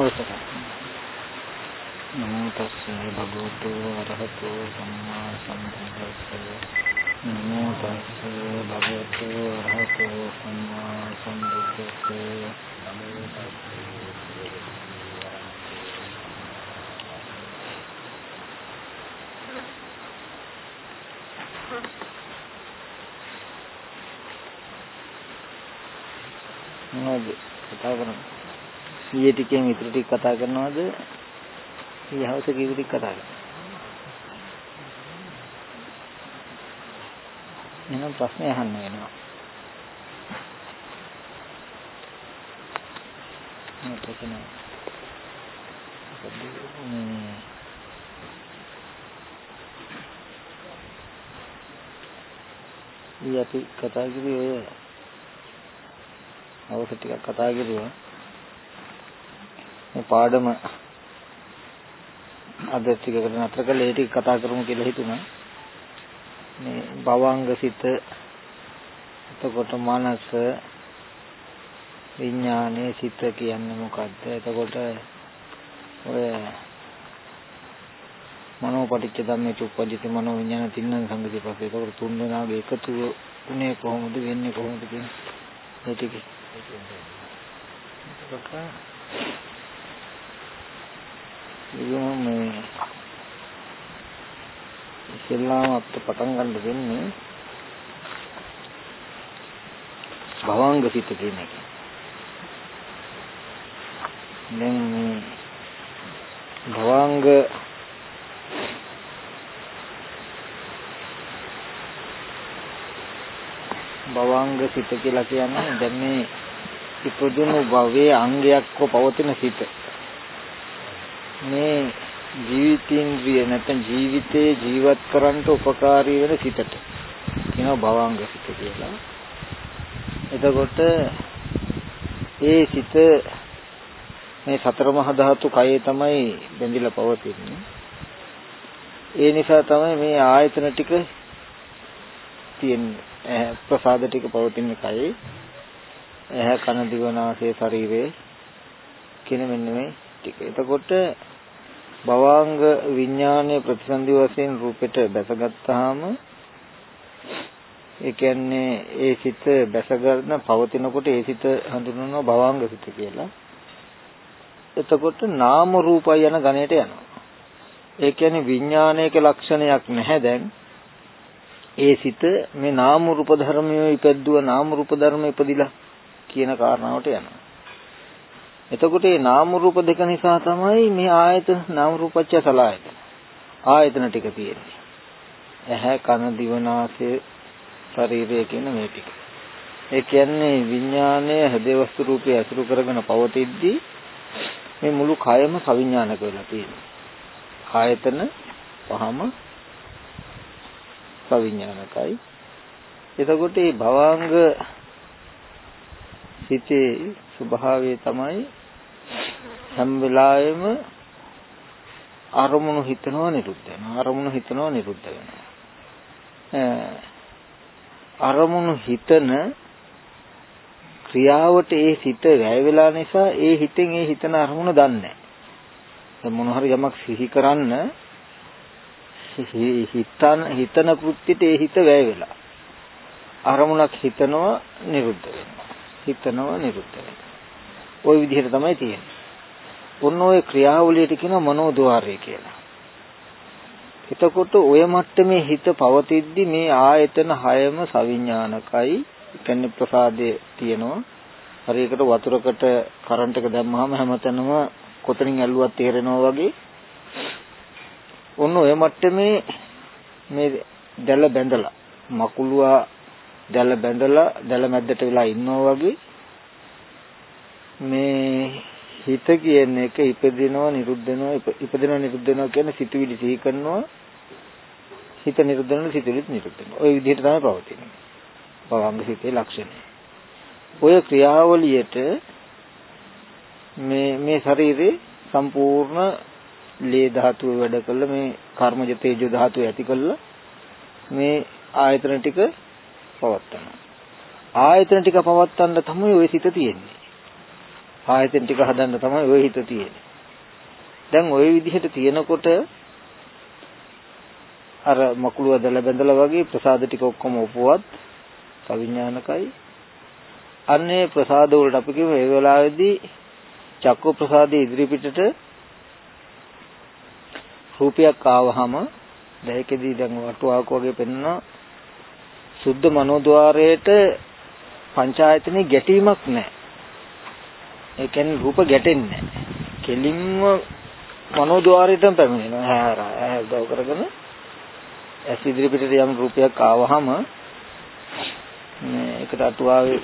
අවසරයි. නමෝ තස්ස භගවතු අරහතෝ සම්මා සම්බුද්දස්ස. නමෝ තස්ස භගවතු අරහතෝ සම්මා සම්බුද්දස්ස. නමෝ තස්ස මොනවද? කතා කරන්නේ ඊයේ ටිකෙන් ඉතුරු ටික කතා කරනවද? ඊයේ හවස කීප ටික කතා කරා. එහෙනම් ප්‍රශ්නේ අහන්න වෙනවා. මොකක්ද ඊයේ අපි කතා කරේ ඔය අවශ්‍ය ටිකක් කතා කරුවා. මේ පාඩම අද ටිකකට නතර කරලා ඒ ටික කතා කරමු කියලා හිතුණා. මේ භවංග සිත එතකොට මනස විඥානයේ සිත කියන්නේ මොකද්ද? එතකොට ඔය මනෝ පටිච්ච ධම්මේ චුප්පජිත මනෝ විඥාන තින්න සංගති පස්සේ එතකොට තුන් දෙනාගේ එකතු උනේ කොහොමද වෙන්නේ කොහොමද කියන්නේ ඒ ටික. එතකොට ඉතින් මේ ඉස්ලාම අපිට පටන් ගන්න වෙන්නේ භවංග සිත කියන එක. දැන් මේ භවංග භවංග සිත කියලා කියන්නේ දැන් මේ ඉපදුණු භවයේ අංගයක්ව පවතින සිත. මේ ජීවිතේන්ද්‍රිය නැත්නම් ජීවිතේ ජීවත් කරන්න උපකාරී වෙන සිතට කියනවා භවංග සිත කියලා. එතකොට ඒ සිත මේ සතර මහා ධාතු කයේ තමයි බැඳිලා පවතින්නේ. ඒ නිසා තමයි මේ ආයතන ටික තියෙන්නේ. ප්‍රසාද ටික පවතින්නේ කයේ. ඇහැ කන දිව නාසය ශරීරය කියන මෙන්න මේ ටික. එතකොට භවාංග විඥානයේ ප්‍රතිසන්දි වශයෙන් රූපෙට බැසගත්තාම ඒ කියන්නේ ඒ සිත බැසගන්න පවතිනකොට ඒ සිත හඳුන්වනවා භවාංග සිත කියලා. එතකොට නාම රූපය යන ගණයට යනවා. ඒ කියන්නේ විඥානයක ලක්ෂණයක් නැහැ දැන්. ඒ සිත මේ නාම රූප ධර්මයේ ඉපැද්දුව නාම රූප ධර්ම ඉපදිලා කියන කාරණාවට යනවා. එතකොට මේ නාම රූප දෙක නිසා තමයි මේ ආයතන නාම රූපච්ච සලආයතන. ආයතන ටික තියෙන්නේ. ඇහැ කන දිව නාසය ශරීරය කියන මේ ටික. ඒ කියන්නේ විඥානයේ හදේ වස්තු රූපය අසුරු කරගෙන පවතිද්දී මේ මුළු කයම සවිඥානික වෙලා තියෙනවා. ආයතන පහම සවිඥානිකයි. එතකොට මේ භවාංග සිතේ ස්වභාවය තමයි හැම වෙලාවෙම අරමුණු හිතනවා නිරුද්ධ වෙනවා. අරමුණු හිතනවා නිරුද්ධ වෙනවා. අරමුණු හිතන ක්‍රියාවට ඒ සිත වැය වෙලා නිසා ඒ හිතෙන් ඒ හිතන අරමුණ දන්නේ නැහැ. මොන හරි යමක් සිහි කරන්න හිතන හිතන කෘත්‍යෙට ඒ හිත වැය වෙලා. අරමුණක් හිතනවා නිරුද්ධ වෙනවා. හිතනවා නිරුද්ධ වෙනවා. ওই විදිහට තමයි තියෙන්නේ. ඔන්න ඔය ක්‍රියාවලියට කියනවා මනෝද්වාරය කියලා. එතකොට ඔය මට්ටමේ හිත පවතිද්දි මේ ආයතන හයම සවිඥානිකයි. කියන්නේ ප්‍රසාදයේ තියෙනවා. හරියකට වතුරකට කරන්ට් එක දැම්මහම හැමතැනම කොතනින් ඇල්ලුවත් තේරෙනවා වගේ. ඔන්න ඔය මට්ටමේ මේ දැල බැඳලා මකුලුවා දැල බැඳලා දැල මැද්දට වෙලා ඉන්නවා වගේ මේ හිත කියන එක ඉපදිනවා නිරුද්ධ වෙනවා ඉපදිනවා නිරුද්ධ වෙනවා කියන්නේ සිතුවිලි සිහි කරනවා හිත නිරුද්ධ වෙනවා සිතුවිලිත් නිරුද්ධ වෙනවා ওই විදිහට තමයි පවතින්නේ භවංග සිතේ ලක්ෂණය ඔය ක්‍රියාවලියට මේ මේ ශරීරේ සම්පූර්ණ ලේ ධාතුව වැඩ කළ මේ කර්මජ තේජෝ ධාතුව ඇති කළ මේ ආයතන ටික පවත්තනවා ආයතන ටික පවත්තන්න තමයි ওই සිත තියෙන්නේ ආයතන ටික හදන්න තමයි ওই හිත තියෙන්නේ. දැන් ওই විදිහට තියෙනකොට අර මකුළු ඇදලා බැඳලා වගේ ප්‍රසාද ටික ඔක්කොම උපුවත් සවිඥානිකයි. අන්නේ ප්‍රසාද වලට අපි කියමු ඒ වෙලාවේදී චක්කු ප්‍රසාදයේ ඉදිරි පිටට රූපයක් ආවහම දැයකදී දැන් වටුවාක වගේ පෙන්වනවා සුද්ධ මනෝද්වාරයේට පංචායතනෙ ගැටීමක් නැහැ. ඒ කියන්නේ රූප ගැටෙන්නේ නැහැ. කෙලින්ම මනෝද්වාරයටම පැමිණෙනවා. හැර ඇහ දව කරගෙන ඇස් ඉදිරි පිටට යම් රූපයක් ආවහම මේ ඒකට අටුවාවේ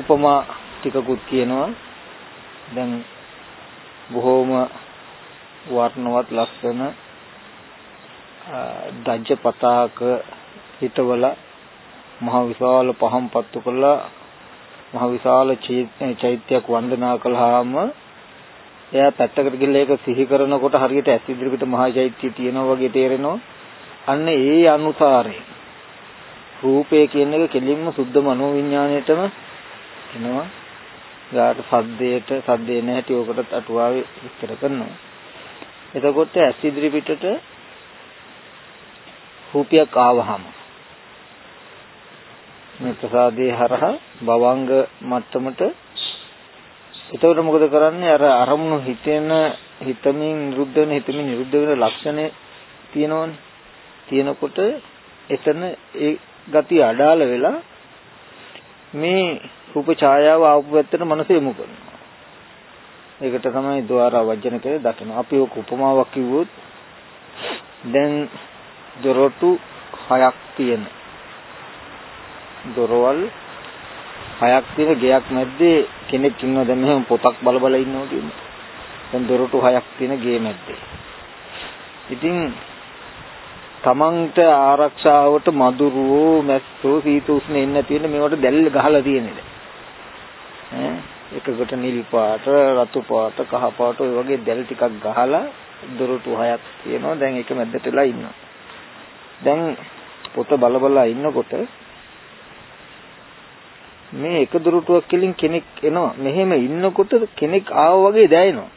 උපමා ටිකකුත් කියනවා. දැන් බොහෝම වර්ණවත් ලස්සන දජ්ජ පතාක හිතවල මහ විශාල පහම් පත්තු කළා මහ විශාල චෛත්‍යයක් වන්දනා කළාම එයා පැත්තකට ගිහලා ඒක සිහි කරනකොට හරියට ඇස් ඉදිරියට මහා චෛත්‍ය තියෙනවා වගේ තේරෙනවා. අන්න ඒ අනුසාරයෙන් රූපය කියන එක කෙලින්ම සුද්ධ මනෝවිඤ්ඤාණයටම එනවා. ඊට සද්දයට සද්දේ නැහැටි ඔකට අටුවාවේ විස්තර කරනවා. එතකොට ඇස් ඉදිරි පිටට රූපයක් ආවහම මේ ප්‍රසාදේ හරහා භවංග මට්ටමට එතකොට මොකද කරන්නේ අර අරමුණු හිතෙන හිතමින් නිරුද්ධ වෙන හිතමින් නිරුද්ධ වෙන ලක්ෂණේ තියෙනවනේ තියෙනකොට එතන ඒ ගතිය අඩාල වෙලා මේ රූප ඡායාව ආපු පැත්තට මනස යොමු කරනවා ඒකට තමයි ద్వාර වජන කියලා දකින. අපි ඔක උපමාවක් කිව්වොත් දැන් දොරටු හයක් තියෙන. දොරවල් හයක් තියෙන ගෙයක් මැද්දේ කෙනෙක් ඉන්නවා දැන් මෙහෙම පොතක් බල බල ඉන්නවා කියන්නේ. දැන් දොරටු හයක් තියෙන ගේ මැද්දේ. ඉතින් තමන්ට ආරක්ෂාවට මදුරුවෝ මැස්සෝ සීත උස්නේ ඉන්න තියෙන මේවට දැල් ගහලා තියෙන්නේ. ඈ එකකට නිල් පාට, රතු පාට, කහ පාට ඔය වගේ දැල් ටිකක් ගහලා දොරටු හයක් තියෙනවා. දැන් ඒක මැද්දට වෙලා ඉන්නවා. දැන් පොත බල බල ඉන්නකොට මේ එක දොරටුවක් කෙලින් කෙනෙක් එනවා. මෙහෙම ඉන්නකොට කෙනෙක් ආව වගේ දැනෙනවා.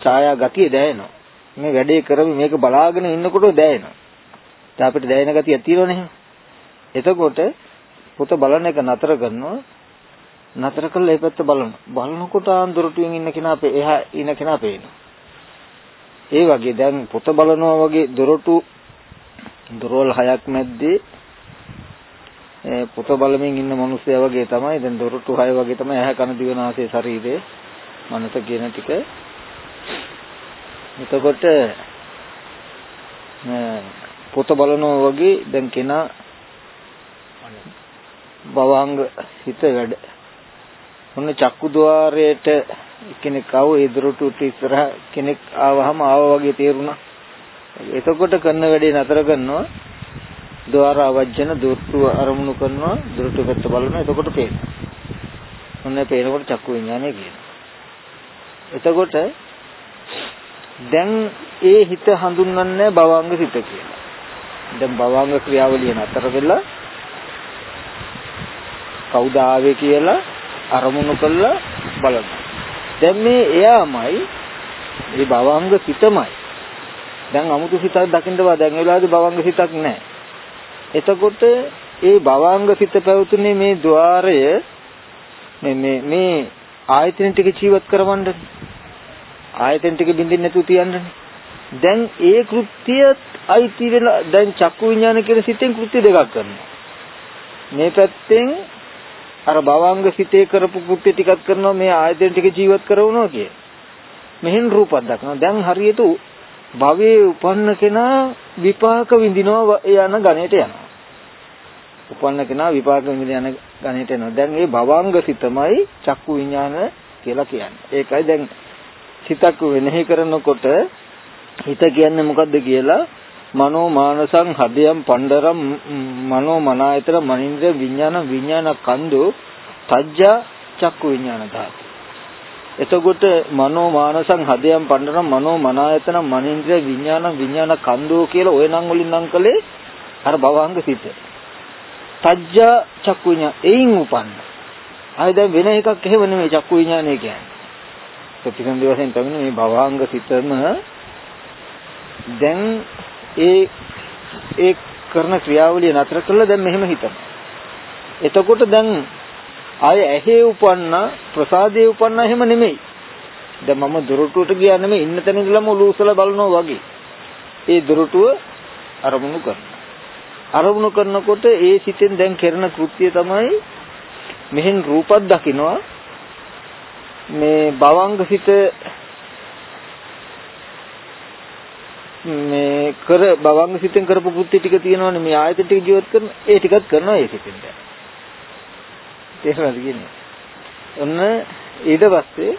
ඡායා ගතිය දැනෙනවා. මේ වැඩේ කරමි මේක බලාගෙන ඉන්නකොට දැනෙනවා. දැන් අපිට දැනෙන ගතියක් තියෙනවනේ. එතකොට පොත බලන එක නතර කරනවා නතර කළා ඒ පැත්ත බලනවා. බලනකොට ආන්දොරටුවෙන් ඉන්න කෙනා එහා ඉන්න කෙනා පේනවා. ඒ වගේ දැන් පොත බලනවා වගේ දොරටු දොරවල් හයක් මැද්දේ පොත බලමින් ඉන්න මිනිස්සයා වගේ තමයි දැන් දොරටු හය වගේ තමයි ඇහැ කන දිව නාසය ශරීරය මනස කියන ටික එතකොට පොත බලනවා වගේ දැන් කෙනා භවංග හිත වැඩ ඔන්න චක්කු ద్వාරයට කෙනෙක් ආව ඒ දොරටුවට ඉස්සරහ කෙනෙක් ආවහම ආවා වගේ තේරුණා. එතකොට කරන වැඩේ නතර කරනවා. ద్වාර අවජ්ජන දෘෂ්ටි අරමුණු කරනවා දෘෂ්ටි පැත්ත බලනවා එතකොට පේනවා. මොන්නේ පේනකොට චක්කු විඥානය කියනවා. එතකොට දැන් ඒ හිත හඳුන්වන්නේ භවංග සිත කියලා. දැන් භවංග ක්‍රියාවලිය නතර වෙලා කවුද ආවේ කියලා අරමුණු කරලා බලනවා. දැන් මේ එයාමයි මේ භවංග සිතමයි. දැන් අමුතු සිතක් දකින්නවා දැන් වෙලාවේ භවංග සිතක් නැහැ. එතකොට ඒ භවංග සිත පැවතුනේ මේ ద్వාරය මේ මේ මේ ආයතන ටික ජීවත් කරවන්නනේ. ආයතන ටික බින්දින් නැතුව තියන්නනේ. දැන් ඒ කෘත්‍ය අයිති වෙලා දැන් චක්කු විඥාන කියන සිතෙන් කෘත්‍ය දෙකක් කරනවා. මේ පැත්තෙන් අර භවංග සිතේ කරපු කෘත්‍ය ටිකක් කරනවා මේ ආයතන ටික ජීවත් කරවනවා කිය. මෙහෙන් රූපක් දක්නවා. දැන් හරියට භවයේ උපන්න කෙනා විපාක විඳිනවා යන ගණයට යනවා. උපන්න කෙනා විපාක විඳින යන ගණයට යනවා. දැන් මේ භවංග සිතමයි චක්කු විඥාන කියලා කියන්නේ. ඒකයි දැන් සිතක් වෙනෙහි කරනකොට හිත කියන්නේ මොකද්ද කියලා මනෝ මානසං හදයන් පණ්ඩරම් මනෝ මනායතන මනින්ද්‍ර විඥාන විඥාන කන්දු තජ්ජා චක්කු විඥාන ධාතු. එතකොට මනෝ මානසං හදයන් පණ්ඩරම් මනෝ මනායතන මනින්ද්‍ර විඥාන විඥාන කන්දු කියලා ওই නම් වලින් නම් කළේ අර භවංග සිත. තජ්ජා චක්කු විඥාන එයින් උපන්න. ආයි දැන් වෙන එකක් එහෙම නෙමෙයි චක්කු විඥානය කියන්නේ. ප්‍රතිසන්දි වශයෙන් තමයි මේ භවංග සිතම දැන් ඒ ඒ කරන ක්‍රියාවලිය නතර කරලා දැන් මෙහෙම හිතනවා. එතකොට දැන් ආය ඇහි උපන්න ප්‍රසාදයේ උපන්න එහෙම නෙමෙයි. දැන් මම දොරටුවට ගියා නෙමෙයි ඉන්න තැන ඉඳලම ඔලුව උසලා බලනවා වගේ. ඒ දොරටුව අරමුණු කරනවා. අරමුණු කරනකොට ඒ සිතෙන් දැන් කරන කෘත්‍යය තමයි මෙහෙන් රූපක් දකිනවා මේ භවංග සිත මේ කර භවංග සිතෙන් කරපු කෘත්‍ය ටික තියෙනවනේ මේ ආයත ටික ජීවත් කරන ඒ ටිකත් කරනවා ඒ සිතෙන් දැන් තේරුණාද කියන්නේ? ඔන්න ඊට පස්සේ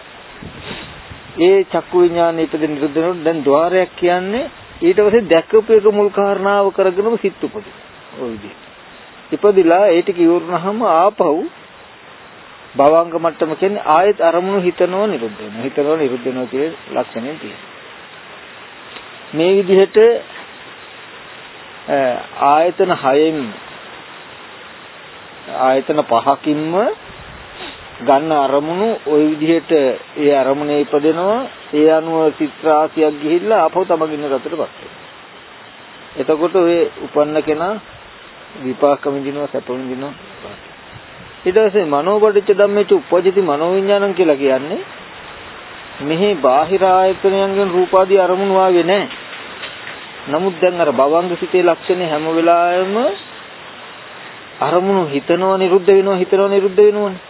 ඒ චක්කු විඥානය ඉපදෙන නිරුද්ධ වෙනකොට දැන් ద్వාරයක් කියන්නේ ඊට පස්සේ දැකපු එක මුල් කාරණාව කරගෙනම සිත් උපදින. ওই විදිහට. ඉපදිලා ඒ ටික ඉවරනහම ආපහු භවංග මට්ටම කියන්නේ ආයෙත් අරමුණු හිතනෝ නිරුද්ධ වෙනවා. හිතනෝ නිරුද්ධ වෙනවා කියන ලක්ෂණයෙන් තියෙනවා. මේ විදිහට ආයතන හයෙන් ආයතන පහකින්ම ගන්න අරමුණු ওই විදිහට ඒ අරමුණේ ඉපදෙනවා. ඒ අනුව චිත්‍රාසියක් ගිහිල්ලා ආපහු තමගින්න රටටපත් වෙනවා එතකොට ඔය උපන්න කෙනා විපාක විඳිනවා සැප විඳිනවා. ඊට පස්සේ මනෝපටිච්ච ධම්මේච උපජ්ජති මනෝවිඤ්ඤාණං කියලා කියන්නේ මෙහි බාහිර ආයතනයන්ගෙන් රූපාදී අරමුණු ආවේ නැහැ. නමුත් දැන් අර භවංග සිතේ ලක්ෂණේ හැම වෙලාවෙම අරමුණු හිතනවා නිරුද්ධ වෙනවා හිතනවා නිරුද්ධ වෙනවනේ.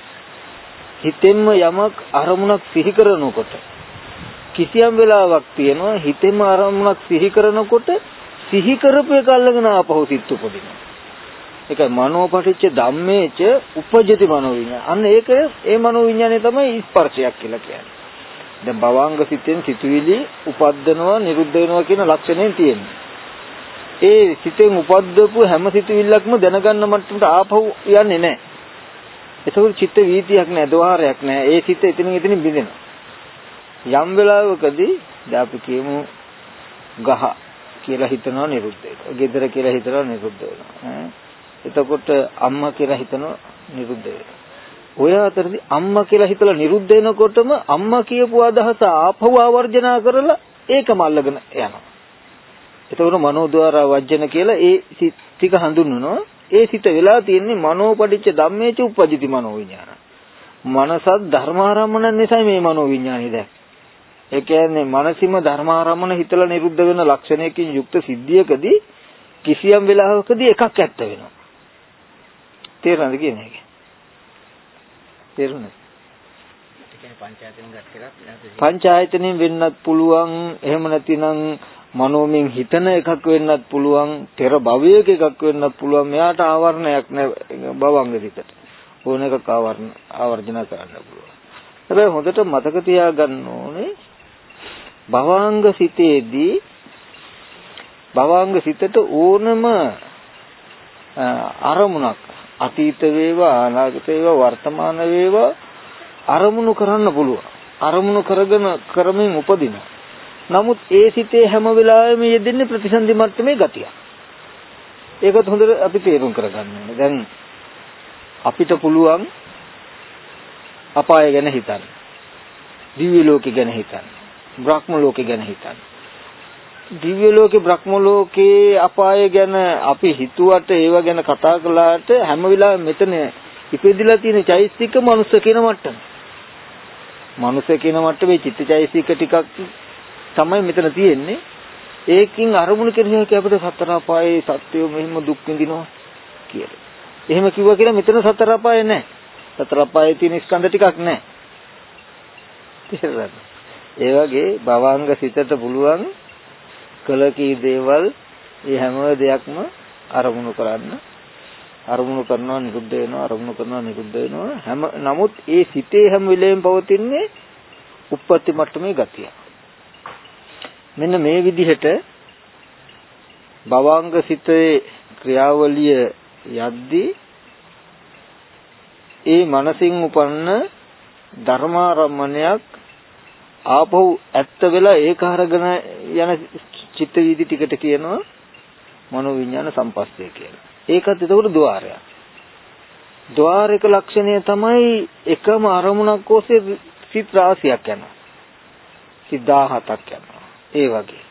හිතෙන්ම යමක් අරමුණක් සිහි කරනකොට කිසියම් වෙලාවක් තියෙනවා හිතෙන්ම අරමුණක් සිහි කරනකොට සිහි කරපු එක අල්ලගෙන ආපහු සිත් උපදිනවා. ඒකයි මනෝපටිච්ච ධම්මේච උපජ්ජති මනෝවිඤ්ඤාණ. අන්න ඒක ඒ මනෝවිඤ්ඤාණය තමයි ස්පර්ශයක් කියලා කියන්නේ. දැන් භවංග සිතෙන් සිතුවිලි උපද්දනවා නිරුද්ධ වෙනවා කියන ලක්ෂණයෙන් තියෙනවා. ඒ සිතෙන් උපද්දපු හැම සිතුවිල්ලක්ම දැනගන්න මට්ටමට ආපහු යන්නේ නැහැ. ඒකෝ චිත්ත වීතියක් නැහැ, දෝහාරයක් නැහැ. ඒ සිත එතනින් එතනින් බිඳෙනවා. යම් වෙලාවකදී දැන් අපි කියමු ගහ කියලා හිතනවා නිරුද්ධ වෙනවා. ගෙදර කියලා හිතනවා නිරුද්ධ වෙනවා. එතකොට අම්මා කියලා හිතනවා නිරුද්ධ වෙනවා. ඔය අතරදී අම්මා කියලා හිතලා නිරුද්ධ වෙනකොටම අම්මා කියපු අදහස ආපහු ආවර්ජනා කරලා ඒකම අල්ලගෙන යනවා. එතකොට මනෝද්වාර වජ්ජන කියලා ඒ ටික හඳුන්වනවා. ඒ සිත වෙලා තියෙන්නේ මනෝපටිච්ච ධම්මේච උපජ්ජති මනෝ විඥාන. මනසත් ධර්මාරම්මන නිසා මේ මනෝ විඥානය දැක්. ඒ කියන්නේ මනසින්ම ධර්මාරම්මන හිතලා නිරුද්ධ වෙන ලක්ෂණයකින් යුක්ත සිද්ධියකදී කිසියම් වෙලාවකදී එකක් ඇත්ත වෙනවා. තේරෙනවද කියන්නේ? තේරුණාද? පංචායතනෙන් වෙන්නත් පුළුවන් එහෙම නැතිනම් මනෝමෙන් හිතන එකක් වෙන්නත් පුළුවන් පෙර භවයක එකක් වෙන්නත් පුළුවන් මෙයාට ආවරණයක් නෑ භවංග විතට ඕන එකක් ආවරණ ආවර්ජන කරන්න පුළුවන් හැබැයි හොඳට මතක තියාගන්න ඕනේ භවංග සිතේදී භවංග සිතට ඕනම අරමුණක් අතීත වේවා අනාගත වේවා වර්තමාන වේවා අරමුණු කරන්න පුළුවන්. අරමුණු කරගෙන කරමින් උපදින. නමුත් ඒ සිතේ හැම වෙලාවෙම යෙදෙන්නේ ප්‍රතිසන්දි මට්ටමේ ගතිය. ඒකත් හොඳට අපි තේරුම් කරගන්න ඕනේ. දැන් අපිට පුළුවන් අපාය ගැන හිතන්න. දිව්‍ය ලෝකෙ ගැන හිතන්න. බ්‍රහ්ම ලෝකෙ ගැන හිතන්න. දිව්‍ය ලෝකේ බ්‍රහ්ම ලෝකේ අපාය ගැන අපි හිතුවට ඒව ගැන කතා කළාට හැම වෙලාවෙම මෙතන ඉපදිලා තියෙන චෛසික මනුස්ස කියන මට්ටම. මනුස්ස කියන මට්ටමේ චිත්තචෛසික ටිකක් තමයි මෙතන තියෙන්නේ. ඒකින් අරමුණු කෙරෙහි අපිට සතර අපායේ සත්‍යය මෙහිම දුක් විඳිනවා කියලා. එහෙම කිව්වා කියලා මෙතන සතර අපාය නැහැ. සතර අපායේ තියෙන ස්කන්ධ ටිකක් නැහැ. තේරෙනවද? ඒ වගේ භවංග සිතට පුළුවන් කළ කී දේවල් ඒ හැම දෙයක්ම අරමුණු කරන්න අරමුණු කරනවා නිරුද්ධ වෙනවා අරමුණු කරනවා නිරුද්ධ වෙනවා හැම නමුත් ඒ සිතේ හැම වෙලෙම පවතින්නේ උප්පත්ති මට්ටමේ ගතිය. මෙන්න මේ විදිහට භවංග සිතේ ක්‍රියාවලිය යද්දී ඒ මනසින් උපන්න ධර්මාරම්මණයක් ආපහු ඇත්ත වෙලා ඒක අරගෙන යන චිත්ත වීදි ටිකට කියනවා මනෝවිඤ්ඤාණ සම්පස්සේ කියලා. ඒකත් ඒතකොට ద్వාරයක්. ద్వාරයක ලක්ෂණය තමයි එකම අරමුණක් ඔස්සේ සිත් රාශියක් යනවා. සිත් 17ක් යනවා. ඒ වගේ.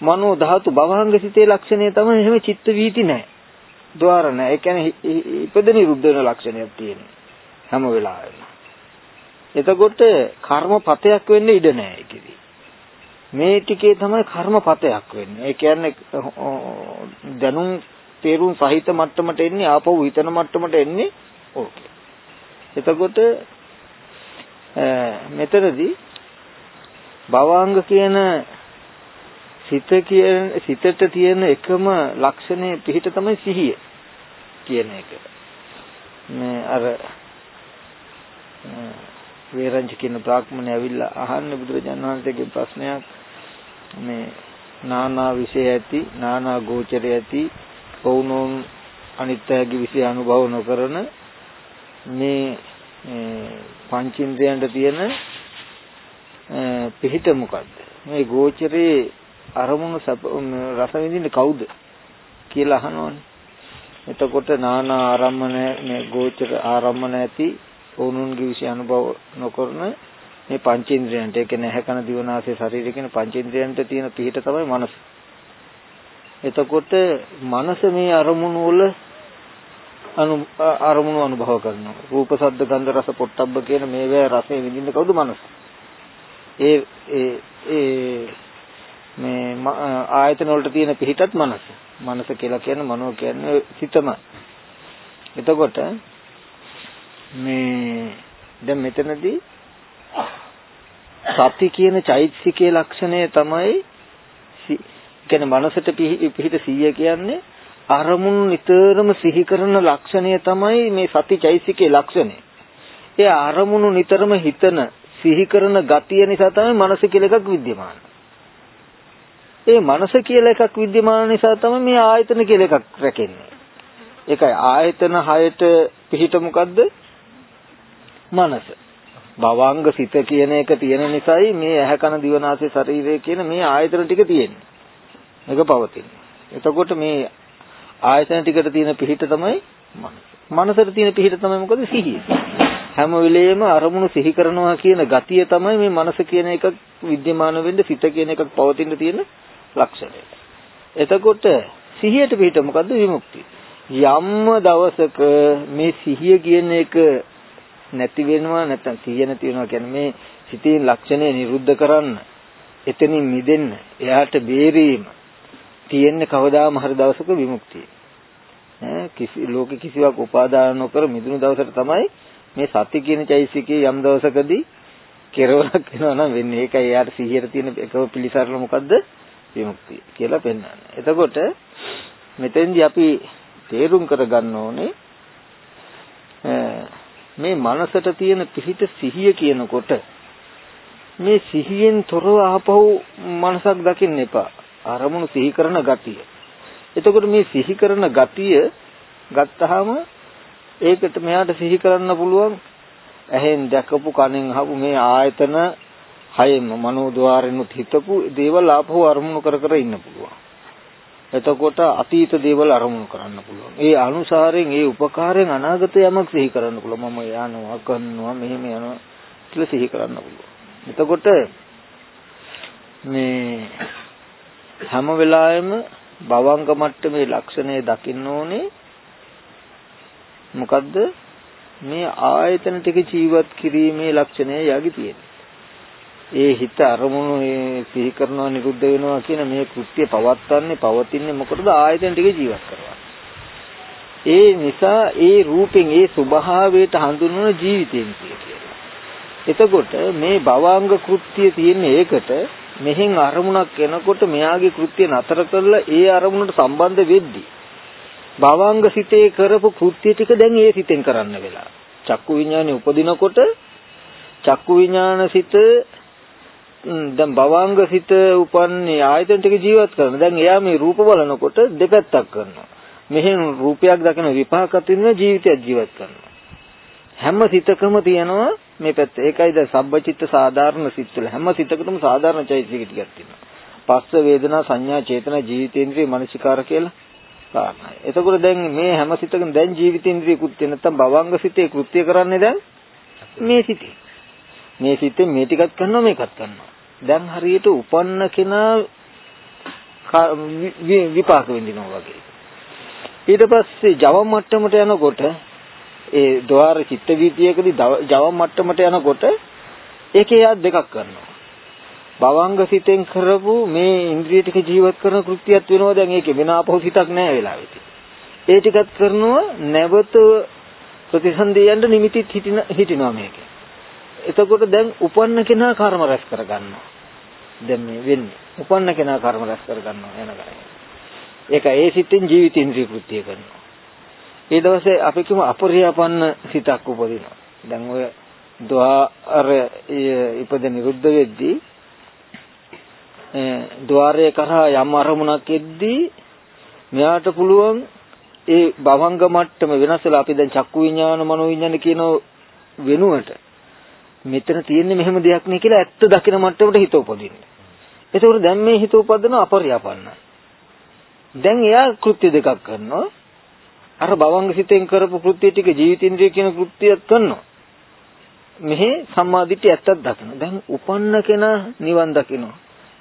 මනෝ ධාතු භවංග සිතේ ලක්ෂණය තමයි එහෙම චිත්ත වීති නැහැ. ద్వාර නැහැ. ඒ කියන්නේ ඉපද නිරුද්ධ වෙන ලක්ෂණයක් තියෙනවා. හැම වෙලාවෙම. එතකොට කර්මපතයක් වෙන්න ඉඩ නැහැ ඒකෙදි. මේ ටිකේ තමයි කර්මපතයක් වෙන්නේ. ඒ කියන්නේ දැනුම් තේරුම් සහිත මට්ටමට එන්නේ ආපහු හිතන මට්ටමට එන්නේ ඕකේ. එතකොට මෙතනදී භවාංග කියන සිත කියන සිතට තියෙන එකම ලක්ෂණය පිහිට තමයි සිහිය කියන එක. මේ අර වේරංජ කියන බ්‍රාහ්මණය ඇවිල්ලා අහන්නේ බුදුරජාණන් වහන්සේගේ ප්‍රශ්නයක් මේ නානා විෂය ඇති නානා ගෝචරය ඇති වුණොන් අනිත්‍යගේ විෂය අනුභව නොකරන මේ පංචින්ද්‍රයන්ට තියෙන පිහිට මොකද්ද මේ ගෝචරේ අරමුණු රස විඳින්නේ කවුද කියලා අහනවනේ එතකොට නානා ආරම්මන මේ ගෝචර ආරම්මන ඇති වුණුන්ගේ විෂය අනුභව නොකරන මේ පංචේන්ද්‍රයන්ට ඒ කියන්නේ ඇහැ කන දිව නාසය ශරීරය කියන පංචේන්ද්‍රයන්ට තියෙන පිහිට තමයි මනස. එතකොට මනස මේ අරමුණු වල අනු අරමුණු අනුභව කරනවා. රූප, ශබ්ද, ගන්ධ, රස, පොට්ටබ්බ කියන මේවා රසය විඳින්න කවුද මනස? ඒ ඒ ඒ මේ ආයතන වලට තියෙන පිහිටත් මනස. මනස කියලා කියන්නේ මනෝ කියන්නේ සිතම. එතකොට මේ දැන් මෙතනදී සති කියන චෛතසිකයේ ලක්ෂණය තමයි කියන්නේ මනසට පිහිට 100 කියන්නේ අරමුණු නිතරම සිහි කරන ලක්ෂණය තමයි මේ සති චෛතසිකයේ ලක්ෂණය. ඒ අරමුණු නිතරම හිතන සිහි කරන ගතිය නිසා තමයි මනස කියලා එකක් විද්‍යමාන. ඒ මනස කියලා එකක් विद्यमान නිසා තමයි මේ ආයතන කියලා එකක් රැකෙන්නේ. ඒකයි ආයතන හයට පිහිට මොකද්ද? මනස. භවංග සිත කියන එක තියෙන නිසායි මේ ඇහැ කන දිව නාසය ශරීරය කියන මේ ආයතන ටික තියෙන්නේ. මේක පවතින්නේ. එතකොට මේ ආයතන ටිකට තියෙන පිහිට තමයි මනස. මනසට තියෙන පිහිට තමයි මොකද සිහිය. හැම වෙලෙම අරමුණු සිහි කරනවා කියන ගතිය තමයි මේ මනස කියන එකක් विद्यमान වෙන්න සිත කියන එකක් පවතින තියෙන ලක්ෂණය. එතකොට සිහියට පිහිට මොකද්ද විමුක්තිය. යම්ම දවසක මේ සිහිය කියන එක නැති වෙනවා නැත්නම් සිහිය නැති වෙනවා කියන්නේ මේ සිතේ ලක්ෂණය නිරුද්ධ කරන්න එතනින් මිදෙන්න එයාට බේරීම තියෙන්නේ කවදාම හරි දවසක විමුක්තිය. ඈ කිසි ලෝකෙ කිසිවක් උපාදාන නොකර මිදුණු දවසට තමයි මේ සත්‍ය කියන චෛසිකේ යම් දවසකදී කෙරවලක් වෙනවා නම් වෙන්නේ. ඒකයි එයාට සිහියට තියෙන එකම පිළිසරණ මොකද්ද? විමුක්තිය කියලා පෙන්වන්නේ. එතකොට මෙතෙන්දී අපි තේරුම් කරගන්න ඕනේ මේ මනසට තියෙන පිහිට සිහිය කියනකොට මේ සිහියෙන් තොරව ආපහු මනසක් දකින්න එපා. අරමුණු සිහි කරන ගතිය. එතකොට මේ සිහි කරන ගතිය ගත්තාම ඒකට මෙයාට සිහි කරන්න පුළුවන් ඇහෙන් දැකපු කනෙන් අහපු මේ ආයතන හයෙම මනෝද්වාරෙනුත් හිතපු දේවල් ආපහු අරමුණු කර කර ඉන්න පුළුවන්. එතකොට අතීත දේවල් අරමුණු කරන්න පුළුවන්. ඒ අනුසාරයෙන් ඒ උපකාරයෙන් අනාගත යමක් සිහි කරන්න පුළුවන්. මම යනවා කරනවා මෙහෙම යනවා කියලා සිහි කරන්න පුළුවන්. එතකොට මේ හැම වෙලාවෙම භවංග මට්ටමේ ලක්ෂණය දකින්න ඕනේ මොකද්ද මේ ආයතන ටික ජීවත් කිරීමේ ලක්ෂණය යකි තියෙන්නේ. ඒ හිත අරමුණු ඒ සිහි කරනවා නිරුද්ධ වෙනවා කියන මේ කෘත්‍ය පවත්වන්නේ පවතින්නේ මොකටද ආයතන ටික ජීවත් කරවා. ඒ නිසා ඒ රූපෙන් ඒ ස්වභාවයට හඳුන්වන ජීවිතයෙන් කියලා. එතකොට මේ භවාංග කෘත්‍ය තියෙන්නේ ඒකට මෙහෙන් අරමුණක් එනකොට මෙයාගේ කෘත්‍ය නතර කරලා ඒ අරමුණට සම්බන්ධ වෙද්දී භවාංග සිතේ කරපු කෘත්‍ය ටික දැන් ඒ සිතෙන් කරන්න වෙලා. චක්කු විඥානේ උපදිනකොට චක්කු විඥාන සිත දැන් භවාංග සිත උපන්නේ ආයතන ටික ජීවත් කරන. දැන් එයා මේ රූප බලනකොට දෙපැත්තක් කරනවා. මෙහෙන් රූපයක් දකින විපාකත් වෙන ජීවිතයක් ජීවත් කරනවා. හැම සිතකම තියෙනවා මේ පැත්ත. ඒකයි දැන් සබ්බචිත්ත සාධාරණ සිත් වල හැම සිතකටම සාධාරණ චෛතසික ටිකක් තියෙනවා. පස්ස වේදනා සංඥා චේතනා ජීවිතේන්ද්‍රිය මනසිකාර කියලා කාරණායි. එතකොට දැන් මේ හැම සිතකම දැන් ජීවිතේන්ද්‍රිය කෘත්‍ය නැත්තම් භවංග සිතේ කෘත්‍ය කරන්නේ දැන් මේ සිතේ. මේ සිතේ මේ ටිකක් කරනවා මේකත් කරනවා. දැන් හරියට උපන්න කෙනා විපාක විඳිනවා වගේ. ඊට පස්සේ ජව මට්ටමට යනකොට ඒ ద్వාර චිත්ත වීතියකදී ජව මට්ටමට යනකොට ඒකේ යා දෙකක් කරනවා. භවංග සිතෙන් කරපු මේ ඉන්ද්‍රිය ටික ජීවත් කරන කෘත්‍යයක් වෙනවා දැන් ඒකේ වෙන ආපහු සිතක් නැහැ වෙලාවෙට. ඒ ටිකත් කරනවා නැවත ප්‍රතිසන්දියන්න නිමිතිත් හිටින හිටිනවා මේකේ. එතකොට දැන් උපන්න කෙනා කර්ම රැස් කරගන්නවා. දැන් මේ වෙන්නේ. උපන්න කෙනා කර්ම රැස් කරගන්නවා එන කරේ. ඒක ඒ සිතින් ජීවිතින්ද්‍රිය කෘත්‍ය කරනවා. ඒ දවසේ අපි කිව්ව අපරියාපන්න සිතක් උපදිනවා. දැන් ඔය ద్వාර ඉපද නිරුද්ධ වෙද්දී ద్వාරය කරා යම් අරමුණක් එද්දී මෙයාට පුළුවන් ඒ භවංග මට්ටම වෙනස් වෙලා අපි දැන් චක්කු විඥාන මනෝ විඥාන කියන වෙනුවට මෙතන තියෙන්නේ මෙහෙම දෙයක් නේ කියලා ඇත්ත දකින මට්ටමට හිත උපදින්න. ඒකෝර දැන් මේ හිත උපදින අපරියාපන්නයි. දැන් එයා කෘත්‍ය දෙකක් කරනවා. අර භවංග සිතෙන් කරපු කෘත්‍ය ටික ජීවිතින්ද්‍රිය කියන කෘත්‍යයක් කරනවා. මෙහි සම්මාදිට්ඨිය ඇත්තක් දකින්න. දැන් උපන්න කෙනා නිවන් දකිනවා.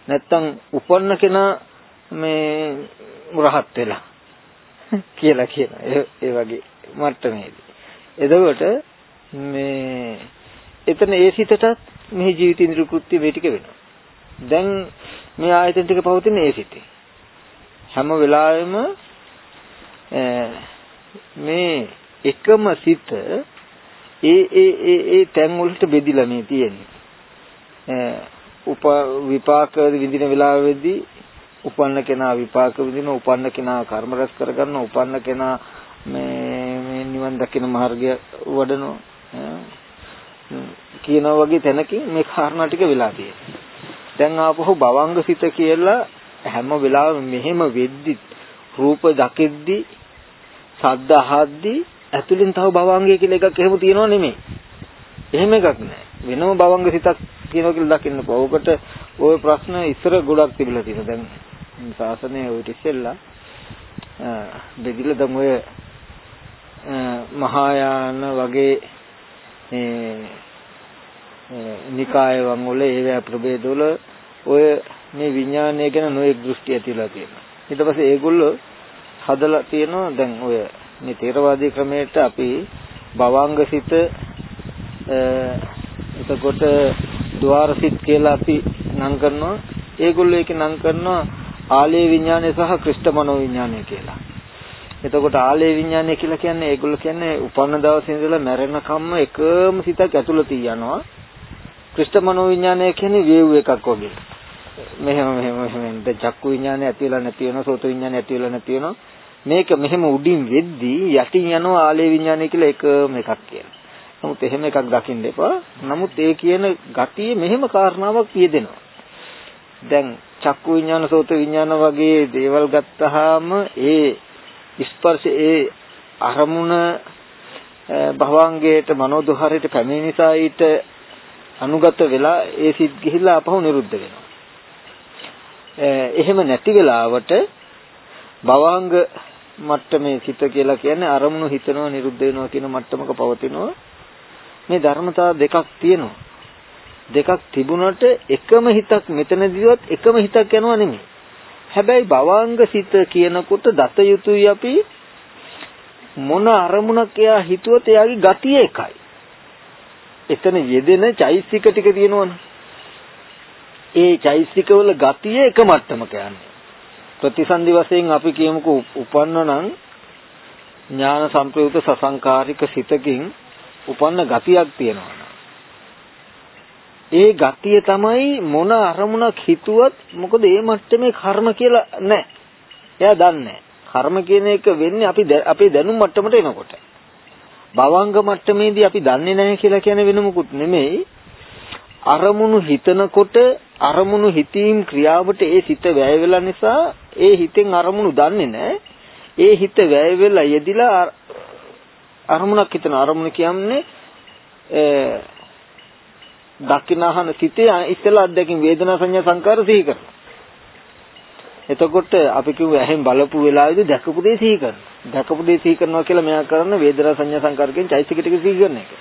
නැත්තම් උපන්න කෙනා මේ රහත් වෙලා කියලා කියන ඒ වගේ මට්ටමේදී. එතකොට මේ එතන ඒ සිතටත් මේ ජීවිතින්ද්‍රිය කෘත්‍ය මේ ටික වෙනවා. දැන් මේ ආයතන ටික පවතින ඒ සිතේ. හැම වෙලාවෙම මේ එකම සිත ඒ ඒ ඒ ඒ තැන් වලට බෙදිලා මේ තියෙන්නේ. උප විපාක විඳින වෙලාවෙදී උපන්න කෙනා විපාක විඳින උපන්න කෙනා කර්ම රැස් කරගන්න උපන්න කෙනා මේ මේ නිවන් දකින මාර්ගය වඩනවා කියනවා වගේ තැනකින් මේ කාරණා ටික වෙලා තියෙනවා. දැන් ආපහු භවංග සිත කියලා හැම වෙලාවෙම මෙහෙම වෙද්දි රූප දකිද්දි සද්ද අහද්දි ඇතුලෙන් තව භවංගය කියලා එකක් එහෙම තියෙනව නෙමෙයි. එහෙම එකක් නෑ. වෙනම භවංග සිතක් තියෙනවා කියලා දකින්න ඕකට ওই ප්‍රශ්න ඉස්සර ගොඩක් තිබිලා තියෙනවා. දැන් ශාසනයේ ওই ඉස්සෙල්ලා බෙදිලා දැන් ඔය මහායාන වගේ නිකාය වල ඒවැ ප්‍රභේදවල ඔය මේ විඥානය ගැන නොයෙක් දෘෂ්ටි ඇතිලා තියෙනවා. ඊට පස්සේ ඒගොල්ලෝ හදලා තියෙනවා දැන් ඔය මේ තේරවාදී ක්‍රමයට අපි භවංගසිත එතකොට ద్వාරසිත කියලා අපි නම් කරනවා. ඒගොල්ලෝ ඒක නම් කරනවා ආලේ විඥානය සහ ක්‍රිෂ්ඨ මනෝ විඥානය කියලා. එතකොට ආලේ විඥානය කියලා කියන්නේ ඒගොල්ලෝ කියන්නේ උපන්න දවසේ ඉඳලා මැරෙනකම්ම එකම සිතක් ඇතුළත යනවා. ක්‍රිෂ්ඨ මනෝ විඥානය කියන්නේ වේව් එකක් වගේ. මෙහෙම මෙහෙම මෙහෙම දැන් චක්කු විඥානය ඇති වෙලා නැති වෙනවා සෝත විඥානය ඇති වෙලා නැති වෙනවා මේක මෙහෙම උඩින් වෙද්දී යටින් යනවා ආලේ විඥානය කියලා එකම එකක් කියලා. නමුත් එහෙම එකක් දකින්න එපා. නමුත් ඒ කියන ගතිය මෙහෙම කාරණාවක් කියදෙනවා. දැන් චක්කු විඥාන සෝත විඥාන වගේ දේවල් ගත්තාම ඒ ස්පර්ශ ඒ අරමුණ භවංගයට මනෝදුහරයට පැමිණි නිසා ඊට අනුගත වෙලා ඒ සිත් ගිහිල්ලා අපහු නිරුද්ධ වෙනවා. එහෙම නැති වෙලාවට භවංග මට්ටමේ සිත කියලා කියන්නේ අරමුණු හිතනවා නිරුද්ධ වෙනවා කියන මට්ටමක පවතිනවා. මේ ධර්මතා දෙකක් තියෙනවා. දෙකක් තිබුණට එකම හිතක් මෙතනදිවත් එකම හිතක් යනවා නෙමෙයි. හැබැයි භවංග සිත කියනකොට දත යුතුයි අපි මොන අරමුණක් එයා හිතුවත් එයාගේ ගතිය එකයි. එතන යෙදෙන චෛසික ටික තියෙනවනේ. ඒ චෛසිකවල ගතිය එක මට්ටමක යන්නේ. ප්‍රතිසන්දි වශයෙන් අපි කියමුකෝ උපන්න නම් ඥාන සංප්‍රයුක්ත සසංකාරික සිතකින් උපන්න ගතියක් තියෙනවා. ඒ ගතිය තමයි මොන අරමුණක් හිතුවත් මොකද ඒ මට්ටමේ කර්ම කියලා නැහැ. එයා දන්නේ කර්ම කියන එක වෙන්නේ අපි අපේ දැනුම් මට්ටමට එනකොට. භවංග මට්ටමේදී අපි දන්නේ නැහැ කියලා කියන වෙන මොකුත් නෙමෙයි. අරමුණු හිතනකොට අරමුණු හිතීම් ක්‍රියාවට ඒ සිත වැය වෙලා නිසා ඒ හිතෙන් අරමුණු දන්නේ නැහැ. ඒ හිත වැය වෙලා යෙදිලා අරමුණක් හිතන අරමුණ කියන්නේ දකින්නහන සිතේ ඉස්සෙල්ලා අත්දැකීම් වේදනා සංඥා සංකාර සිහි කරනවා. එතකොට අපි කිව්ව ඇහෙන් බලපු වෙලාවේදී දැකපු දේ සිහි කරනවා. දැකපු දේ සිහි කරනවා කියලා මෙයා කරන වේදනා සංඥා සංකාරකෙන් චෛතසික ටික සිහි කරන එක.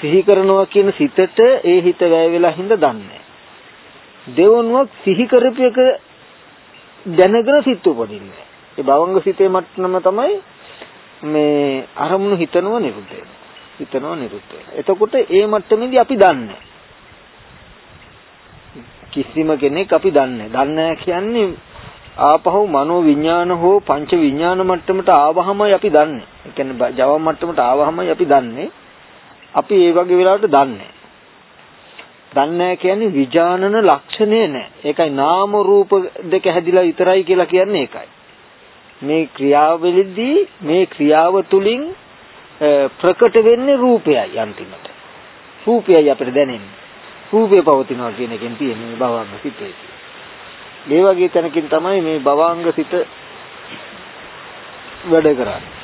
සිහි කරනවා කියන සිතට ඒ හිත වැය වෙලා හින්ද දන්නේ. දෙවනුවක් සිහි කරපු එක දැනගෙන සිත් උපදින්නේ. ඒ භවංග සිතේ මට්ටම තමයි මේ අරමුණු හිතනව නිරුද්ධ වෙනවා. හිතනව නිරුද්ධ වෙනවා. එතකොට ඒ මට්ටමේදී අපි දන්නේ. කිසිම කෙනෙක් අපි දන්නේ. දන්නේ කියන්නේ ආපහු මනෝ විඥාන හෝ පංච විඥාන මට්ටමට ආවහමයි අපි දන්නේ. ඒ කියන්නේ ජව මට්ටමට ආවහමයි අපි දන්නේ. අපි ඒ වගේ වෙලාවට දන්නේ. දන්නේ කියන්නේ විජානන ලක්ෂණේ නැහැ. ඒකයි නාම රූප දෙක හැදිලා විතරයි කියලා කියන්නේ ඒකයි. මේ ක්‍රියාවලියේදී මේ ක්‍රියාව තුලින් ප්‍රකට වෙන්නේ රූපයයි අන්තිමට. රූපයයි අපිට දැනෙන්නේ. රූපේ පවතිනවා කියන එකෙන් තියෙන මේ භවංග සිතේ. මේ වගේ තැනකින් තමයි මේ භවංග සිත වැඩ කරන්නේ.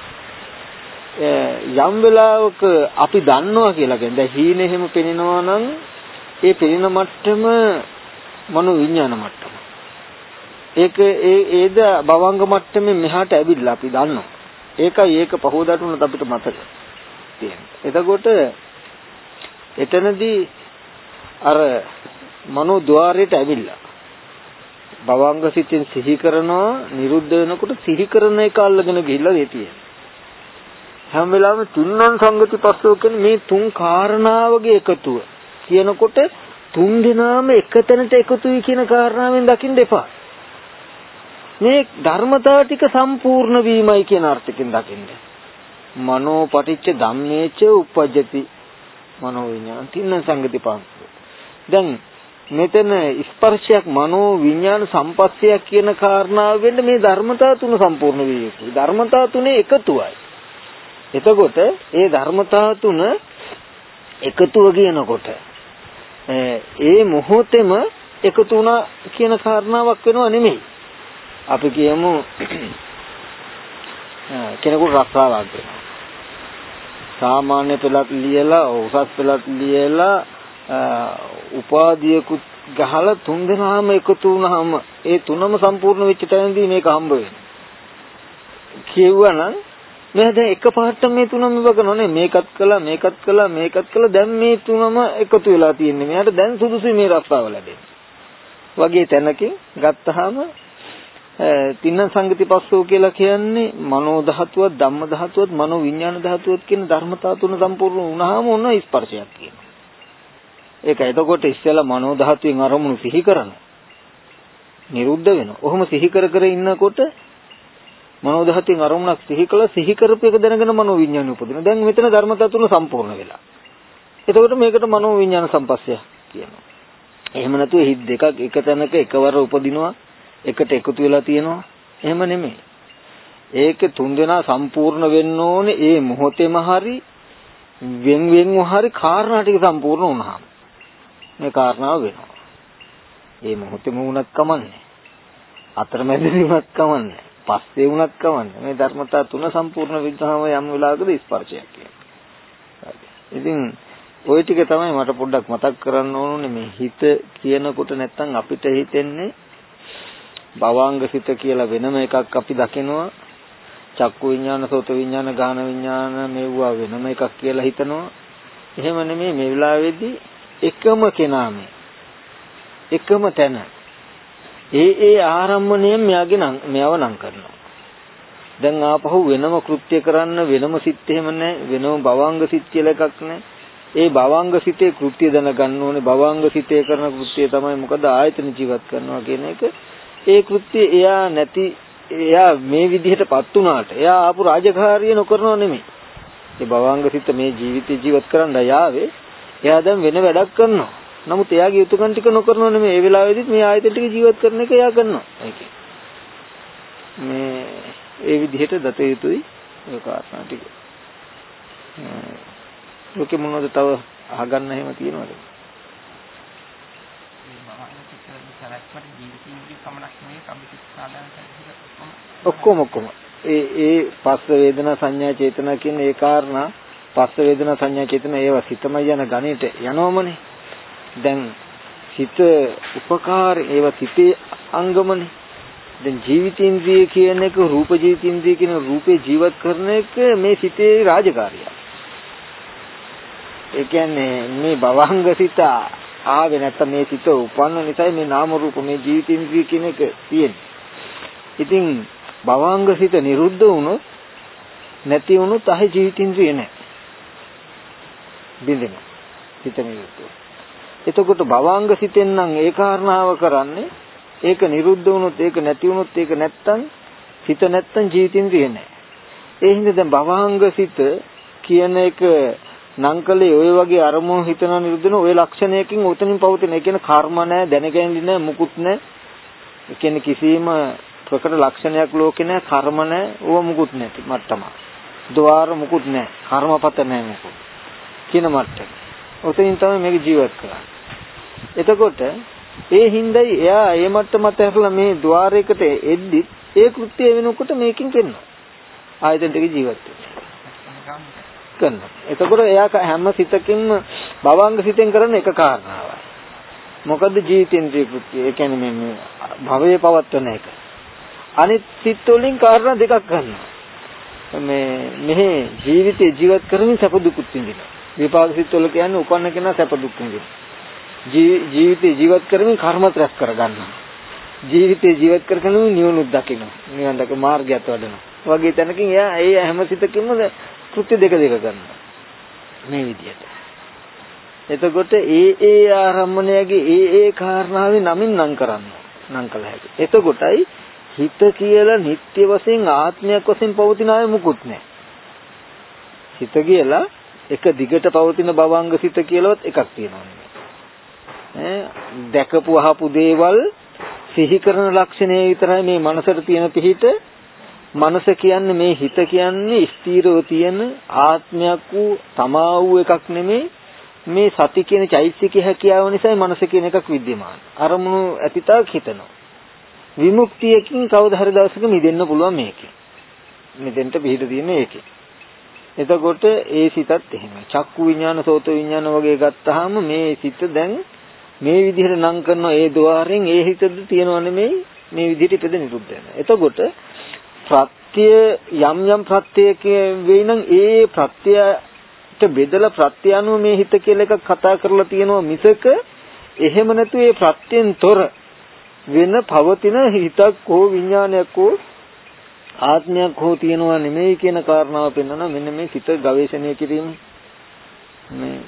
යම් වෙලාවක අපි දන්නවා කියලා කියන්නේ දැන් හීන එහෙම පෙනෙනවා නම් ඒ පෙනෙන මට්ටම මනෝ විඥාන මට්ටම. ඒක ඒ ඒද භවංග මට්ටමේ මෙහාට ඇවිල්ලා අපි දන්නවා. ඒකයි ඒක පහෝදට උනත් අපිට මතක තියෙනවා. එතකොට එතනදී අර මනෝ ద్వාරයට ඇවිල්ලා භවංග සිතින් සිහි කරනවා නිරුද්ධ වෙනකොට සිහි කරන එක අල්ලගෙන ගිහිල්ලා ඒ තියෙනවා. හැම වෙලාවෙම තුන්වන් සංගති පස්සෝ කියන්නේ මේ තුන් කාරණාවගේ එකතුව කියනකොට තුන් දෙනාම එකතැනට එකතුයි කියන කාරණාවෙන් දකින්න එපා. මේ ධර්මතාව ටික සම්පූර්ණ වීමයි කියන අර්ථයෙන් දකින්න. මනෝ පටිච්ච ධම්මේච උපජ්ජති මනෝ විඥාන තින්න සංගති පාංශ. දැන් මෙතන ස්පර්ශයක් මනෝ විඥාන සම්පස්සයක් කියන කාරණාව වෙන්න මේ ධර්මතාව තුන සම්පූර්ණ විය යුතුයි. ධර්මතාව තුනේ එකතුවයි. එතකොට ඒ ධර්මතාව තුන එකතුව කියනකොට ඒ මොහොතේම එකතු වුණා කියන කාරණාවක් වෙනව නෙමෙයි. අපි කියමු කෙනෙකුට රස්සාවක් දෙනවා. සාමාන්‍ය පෙළක් ලියලා උසස් පෙළක් ලියලා උපාධියකුත් ගහලා තුන් දෙනාම එකතු වුණාම ඒ තුනම සම්පූර්ණ වෙච්ච තැනදී මේක හම්බ වෙනවා. කියුවනම් මේ දැන් එකපාරට මේ තුනම ඉවකනෝනේ මේකත් කළා මේකත් කළා මේකත් කළා දැන් මේ තුනම එකතු වෙලා තියෙන්නේ මෙයාට දැන් සුදුසුයි මේ රස්සාව ලැබෙන්නේ වගේ තැනකින් ගත්තාම තින්න සංගතිපස්සෝ කියලා කියන්නේ මනෝ ධාතුවත් ධම්ම ධාතුවත් මනෝ විඥාන ධාතුවත් කියන ධර්මතා තුන සම්පූර්ණ වුණාම ඔන්න ස්පර්ශයක් කියනවා ඒක එතකොට ඉස්සෙල්ලා මනෝ ධාතුවෙන් අරමුණු සිහි කරනවා නිරුද්ධ වෙනවා. ඔහොම සිහි කර කර ඉන්නකොට මනෝ ධාතුන් අරමුණක් සිහි කළ සිහි කරපු එක දැනගෙන මනෝ විඥානය උපදිනවා. දැන් මෙතන ධර්මතා තුන සම්පූර්ණ වෙලා. එතකොට මේකට මනෝ විඥාන සම්පස්සය කියනවා. එහෙම නැතුව හිත් දෙකක් එක තැනක එකවර උපදිනවා එකට එකතු වෙලා තියෙනවා. එහෙම නෙමෙයි. ඒක තුන්දෙනා සම්පූර්ණ වෙන්න ඕනේ ඒ මොහොතේම හරි වෙන් වෙන්ව හරි කාරණා ටික සම්පූර්ණ වුණාම මේ කාරණාව වෙනවා. ඒ මොහොතේම වුණත් කමන්නේ. අතරමැදදී වුණත් කමන්නේ. පස්සේ වුණත් කමන්නේ. මේ ධර්මතා තුන සම්පූර්ණ විග්‍රහම යම් වෙලාවකද ස්පර්ශයක් කියන්නේ. ඉතින් ওই ටික තමයි මට පොඩ්ඩක් මතක් කරන්න ඕනුනේ මේ හිත කියනකොට නැත්තම් අපිට හිතෙන්නේ භවාංග සිත කියලා වෙනම එකක් අපි දකිනවා. චක්කු විඥාන, සෝත විඥාන, ගාන විඥාන මේවා වෙනම එකක් කියලා හිතනවා. එහෙම නෙමෙයි මේ වෙලාවේදී එකම කෙනාම එකම තැන ඒ ඒ ආරම්මණයෙන් මෙයාගේ නම් මෙයව නම් කරනවා. දැන් ආපහු වෙනම කෘත්‍ය කරන්න වෙනම සිත් එහෙම නැහැ වෙනම භවංග සිත් කියලා එකක් නැහැ. ඒ භවංග සිතේ කෘත්‍ය දැනගන්න ඕනේ භවංග සිතේ කරන කෘත්‍ය තමයි මොකද ආයතන ජීවත් කරනවා කියන එක. ඒ කෘත්‍ය එයා නැති එයා මේ විදිහටපත් උනාට එයා ආපු රාජකාරිය නොකරනව නෙමෙයි. ඒ භවංග සිත මේ ජීවිතේ ජීවත් කරන්න යාවේ එයා දැන් වෙන වැඩක් කරනවා. නමුත් එයාගේ යුතුයකම් ටික නොකරනව නෙමෙයි. ඒ වෙලාවෙදිත් මේ ආයතන ටික ජීවත් කරන එක එයා කරනවා. ඒකේ. මේ ඒ විදිහට දත යුතුයි ඒ කාරණා ටික. ලෝකෙ මොනවද තව අහගන්න එහෙම තියෙනවද? ඔක්කොම. ඔක්කොම ඒ ඒ පස්ස වේදනා සංඥා චේතනා කියන ඒ කාරණා පස්ස වේදනා සංඥා චේතනා ඒවා සිතමයි යන ගණිත යනවමනේ. දැන් සිත උපකාර ඒවා සිතේ අංගමනේ. දැන් ජීවිතේන්ද්‍රිය කියන එක රූප ජීවිතේන්ද්‍රිය කියන රූපේ ජීවත් කරන එක මේ සිතේ රාජකාරිය. ඒ කියන්නේ මේ භවංග සිත ආවේ නැත්නම් මේ සිත උපන්න නිසා මේ නාම රූප මේ ජීවිතේන්ද්‍රිය කියන එක තියෙන්නේ. ඉතින් භවංග සිත නිරුද්ධ වුණොත් නැති වුණොත් ආහි ජීවිතේන්ද්‍රිය නැහැ. බින්දෙනවා. සිත නිරුද්ධ. එතකොට භවංග සිතෙන් නම් ඒ කාරණාව කරන්නේ ඒක නිරුද්ධ වුණොත් ඒක නැති වුණොත් ඒක නැත්තම් සිත නැත්තම් ජීවිතින්ද්‍රිය නැහැ. ඒ හින්දා දැන් භවංග සිත කියන එක නංකලේ ওই වගේ අරමුණු හිතන නිරුද්ධන ওই ලක්ෂණයකින් උතනින් පවතින. ඒ කියන්නේ කර්ම නැහැ, දැනගැනින්නේ නැහැ, මුකුත් නැහැ. ඒ කියන්නේ කිසිම ප්‍රකට ලක්ෂණයක් ලෝකේ නැහැ, කර්ම නැහැ, ඕව මුකුත් නැති මට්ටම. ద్వාර මුකුත් නැහැ, කර්මපත නැහැ මුකුත්. කියන මට්ටම. උතනින් තමයි මේක ජීවත් කරන්නේ. එතකොට ඒ හිඳයි එයා ඒ මට්ටමත් ඇහැරලා මේ ద్వාරයකට එද්දි ඒ කෘත්‍යය වෙනකොට මේකෙන් කෙනවා. ආයතන දෙක ජීවත් වෙනවා. කරනවා. එතකොට එයා හැම සිතකින්ම භවංග සිතෙන් කරන එක කාරණාවයි. මොකද්ද ජීවිතේන්ද්‍රිය කෘත්‍යය? ඒ කියන්නේ මේ භවයේ පවත්වන එක. අනිත් සිත් වලින් කාරණා දෙකක් ගන්නවා. මේ මෙහි ජීවිතේ ජීවත් කරමින් සැප දුකුත් විඳිනවා. විපාක සිත් වල කියන්නේ උපන්න කෙනා සැප දුක් විඳිනවා. ජීවිතේ ජීවත් කරමින් කර්මත් රැස් කරගන්නවා. ජීවිතේ ජීවත් කරගෙන නිවනුත් දකිනවා. නිවන් දක මාර්ගයත් වඩනවා. වගේ තැනකින් එයා ඒ හැම සිතකින්ම කෘත්‍ය දෙක දෙක කරනවා. මේ විදිහට. එතකොට ඒ ඒ ආරම්මණයගේ ඒ ඒ කාරණාවේ නමින් නම් කරනවා. නම් කළ හැකි. එතකොටයි හිත කියලා නිත්‍ය වශයෙන් ආත්මයක් වශයෙන් පවතින අය මුකුත් නැහැ. හිත කියලා එක දිගට පවතින භවංග සිත කියලාවත් එකක් තියෙනවා. දැකපු අහපු දේවල් සිහි කරන ලක්ෂණය විතරයි මේ මනසට තියෙන පිහිට මනස කියන්නේ මේ හිත කියන්නේ ස්ථීරව තියෙන ආත්මයක් වූ තමා වූ එකක් නෙමෙයි. මේ සති කියන චෛතසික හැකියාව නිසා මනස කියන එකක් විද්‍යමාන අරමුණු ඇතිතාවක් හිතනවා. විමුක්තියකින් කවදා හරි දවසක මිදෙන්න පුළුවන් මේකේ. මෙතෙන්ට පිහිට තියෙන ඒකේ. එතකොට ඒ සිතත් එහෙමයි. චක්කු විඥාන සෝත විඥාන වගේ ගත්තාම මේ සිත දැන් මේ විදිහට නම් කරන ඒ ద్వාරයෙන් ඒ හිතද තියනව නෙමෙයි. මේ විදිහට ඉපද නිරුද්ධ වෙනවා. එතකොට ප්‍රත්‍ය යම් යම් ප්‍රත්‍යයක වෙයි නම් ඒ ප්‍රත්‍යයට බෙදලා ප්‍රත්‍ය අනුව මේ හිත කියලා එකක් කතා කරලා තියෙනවා මිසක එහෙම නැතු ඒ ප්‍රත්‍යෙන් තොර වෙන පවතින හිතක් හෝ විඥානයක් හෝ ආත්මයක් හෝ තියෙනවා නෙමෙයි කියන කාරණාව පෙන්වනවා මෙන්න මේ සිත ගවේෂණය කිරීම මේ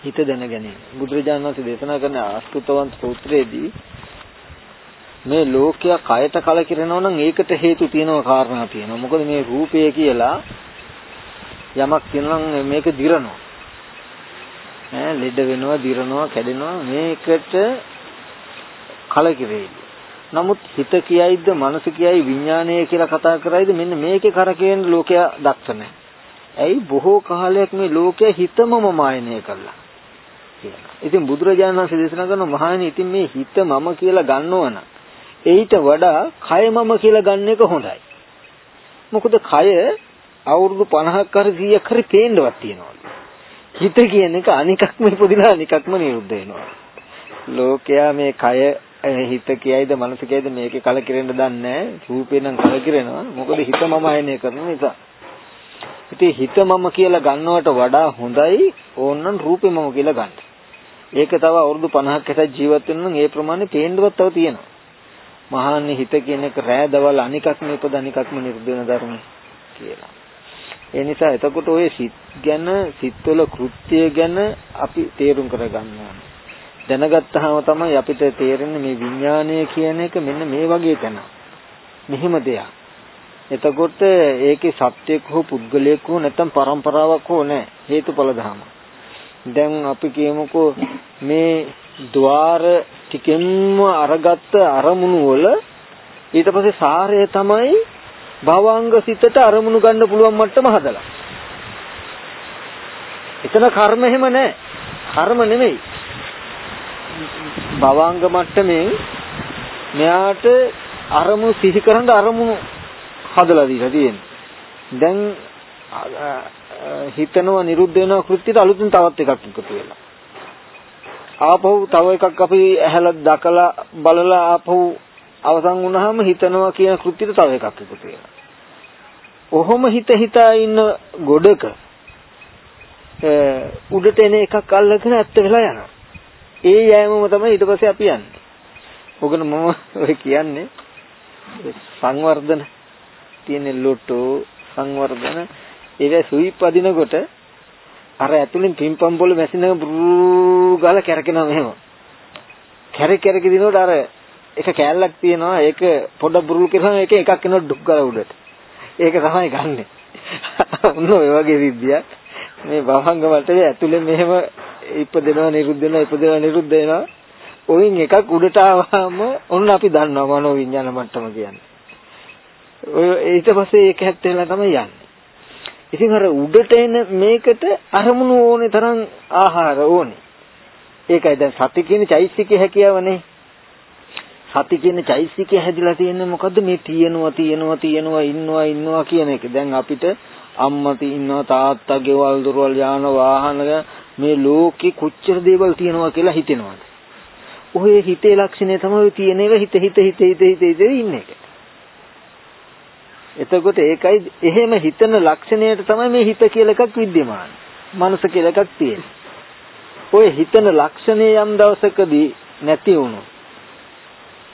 හිත දැන ගැනීම. බුදුරජාණන් වහන්සේ දේශනා කරන අස්තුතවන්ත සූත්‍රයේදී මේ ලෝකයා කයට කලකිරෙනවා නම් ඒකට හේතු තියෙනවා කාරණා තියෙනවා. මොකද මේ රූපය කියලා යමක් තියෙනවා මේක දිරනවා. ඈ ලෙඩ වෙනවා, දිරනවා, කැඩෙනවා මේකට කලකිරෙයි. නමුත් හිත කියයිද, මනස කියයි, විඥානය කියලා කතා කරයිද මෙන්න මේකේ කරකේන ලෝකයා දක්ෂ නැහැ. ඇයි බොහෝ කාලයක් මේ ලෝකයා හිතමම මායනය කළා. කියලා. ඉතින් බුදුරජාණන් වහන්සේ දේශනා කරන මහණනි ඉතින් මේ හිත මම කියලා ගන්නවනම් ඊට වඩා කය මම කියලා ගන්න එක හොඳයි. මොකද කය අවුරුදු 50ක් හරි 100ක් හරි පේන්නවත් තියෙනවා. හිත කියන එක අනිකක්ම ඉපදිලා අනිකක්ම නිරුද්ධ වෙනවා. ලෝකයා මේ කය හිත කියයිද මනස කියයිද මේකේ කලකිරෙන්න දන්නේ නැහැ. රූපේ නම් කලකිරෙනවා. මොකද හිත මම අයනය කරන නිසා. ඉතින් හිත මම කියලා ගන්නවට වඩා හොඳයි ඕනනම් රූපේ මම කියලා ගන්න. ඒක තව අවුරුදු 50ක් 60ක් ජීවත් වෙන නම් ඒ ප්‍රමාණය පේන්නවත් තව තියෙනවා. මහාන්නේ හිත කියන එක රෑ දවල් අනිකක්ම උපද අනිකක්ම නිරුද්ධ වෙන ධර්මයි කියලා. ඒ නිසා එතකොට ඔය සිත් ගැන සිත්වල කෘත්‍ය ගැන අපි තේරුම් කරගන්න ඕනේ. දැනගත්තාම තමයි අපිට තේරෙන්නේ මේ විඥානය කියන එක මෙන්න මේ වගේ තැන. මෙහෙම දෙයක්. එතකොට ඒකේ සත්‍යයක් හෝ පුද්ගලයක් හෝ නැත්නම් પરම්පරාවක් හෝ නැහැ. හේතුඵල ධර්ම. දැන් අපි කියමුකෝ මේ ద్వාර ටිකෙන්ම අරගත්ත අරමුණු වල ඊට පස්සේ සාරය තමයි භවංග සිතට අරමුණු ගන්න පුළුවන් මට්ටම හදලා. එතන කර්ම එහෙම නැහැ. කර්ම නෙමෙයි. භවංග මට්ටමින් මෙයාට අරමුණු සිහි කරන් අරමුණු හදලා දීලා තියෙන්නේ. දැන් හිතනවා නිරුද්ධ වෙනවා කෘත්‍යයට අලුතින් තවත් එකක් එකතු වෙලා. ආපහු තව එකක් අපි ඇහැලා දකලා බලලා ආපහු අවසන් වුණාම හිතනවා කියන කෘත්‍යෙට තව එකක් එකතු වෙනවා. ඔහොම හිත හිතා ඉන්න ගොඩක උඩට එන එකක් අල්ලගෙන ඇත්ත වෙලා යනවා. ඒ යෑමම තමයි ඊට පස්සේ අපි යන්නේ. ඔගන මම ඔය කියන්නේ සංවර්ධන තියෙන ලොටෝ සංවර්ධන ඒවැ සුයිප් අදිනකොට අර ඇතුලෙන් පිම්පම් බෝල මැෂින් එක බ්‍රූ ගාලා කැරකෙනවා මෙහෙම. කැරක කැරක දිනකොට අර එක කෑල්ලක් තියෙනවා ඒක පොඩ බුරුල් කරනවා ඒක එකක් එනවා ඩුක් ගාලා උඩට. ඒක තමයි ගන්නෙ. ඔන්න ඔය වගේ සිද්ධියක් මේ භවංග වලට ඇතුලේ මෙහෙම ඉපදෙනවා නිරුද්ධ වෙනවා ඉපදෙනවා නිරුද්ධ වෙනවා. ඔයින් එකක් උඩට ආවම ඔන්න අපි දන්නවා මනෝ විඥාන මට්ටම කියන්නේ. ඔය ඊට පස්සේ ඒක හැත් වෙලා තමයි යන්නේ. ඉතින් අර උඩට එන මේකට අරමුණු ඕනේ තරම් ආහාර ඕනේ. ඒකයි දැන් සති කියන චෛසිකේ හැකියාවනේ. සති කියන චෛසිකේ හැදිලා තියෙන්නේ මොකද්ද මේ තියෙනවා තියෙනවා තියෙනවා ඉන්නවා ඉන්නවා කියන එක. දැන් අපිට අම්මති ඉන්නවා තාත්තා ගෙවල් දොරවල් යාන වාහන මේ ලෝකේ කොච්චර දේවල් තියෙනවා කියලා හිතෙනවාද? ඔය හිතේ ලක්ෂණය තමයි තියෙන එක හිත හිත හිත හිත හිත හිත ඉන්නේ. එතකොට ඒකයි එහෙම හිතන ලක්ෂණයට තමයි මේ හිත කියලා එකක් विद्यमान. මනස කියලා එකක් තියෙන්නේ. ඔය හිතන ලක්ෂණය යම් දවසකදී නැති වුණොත්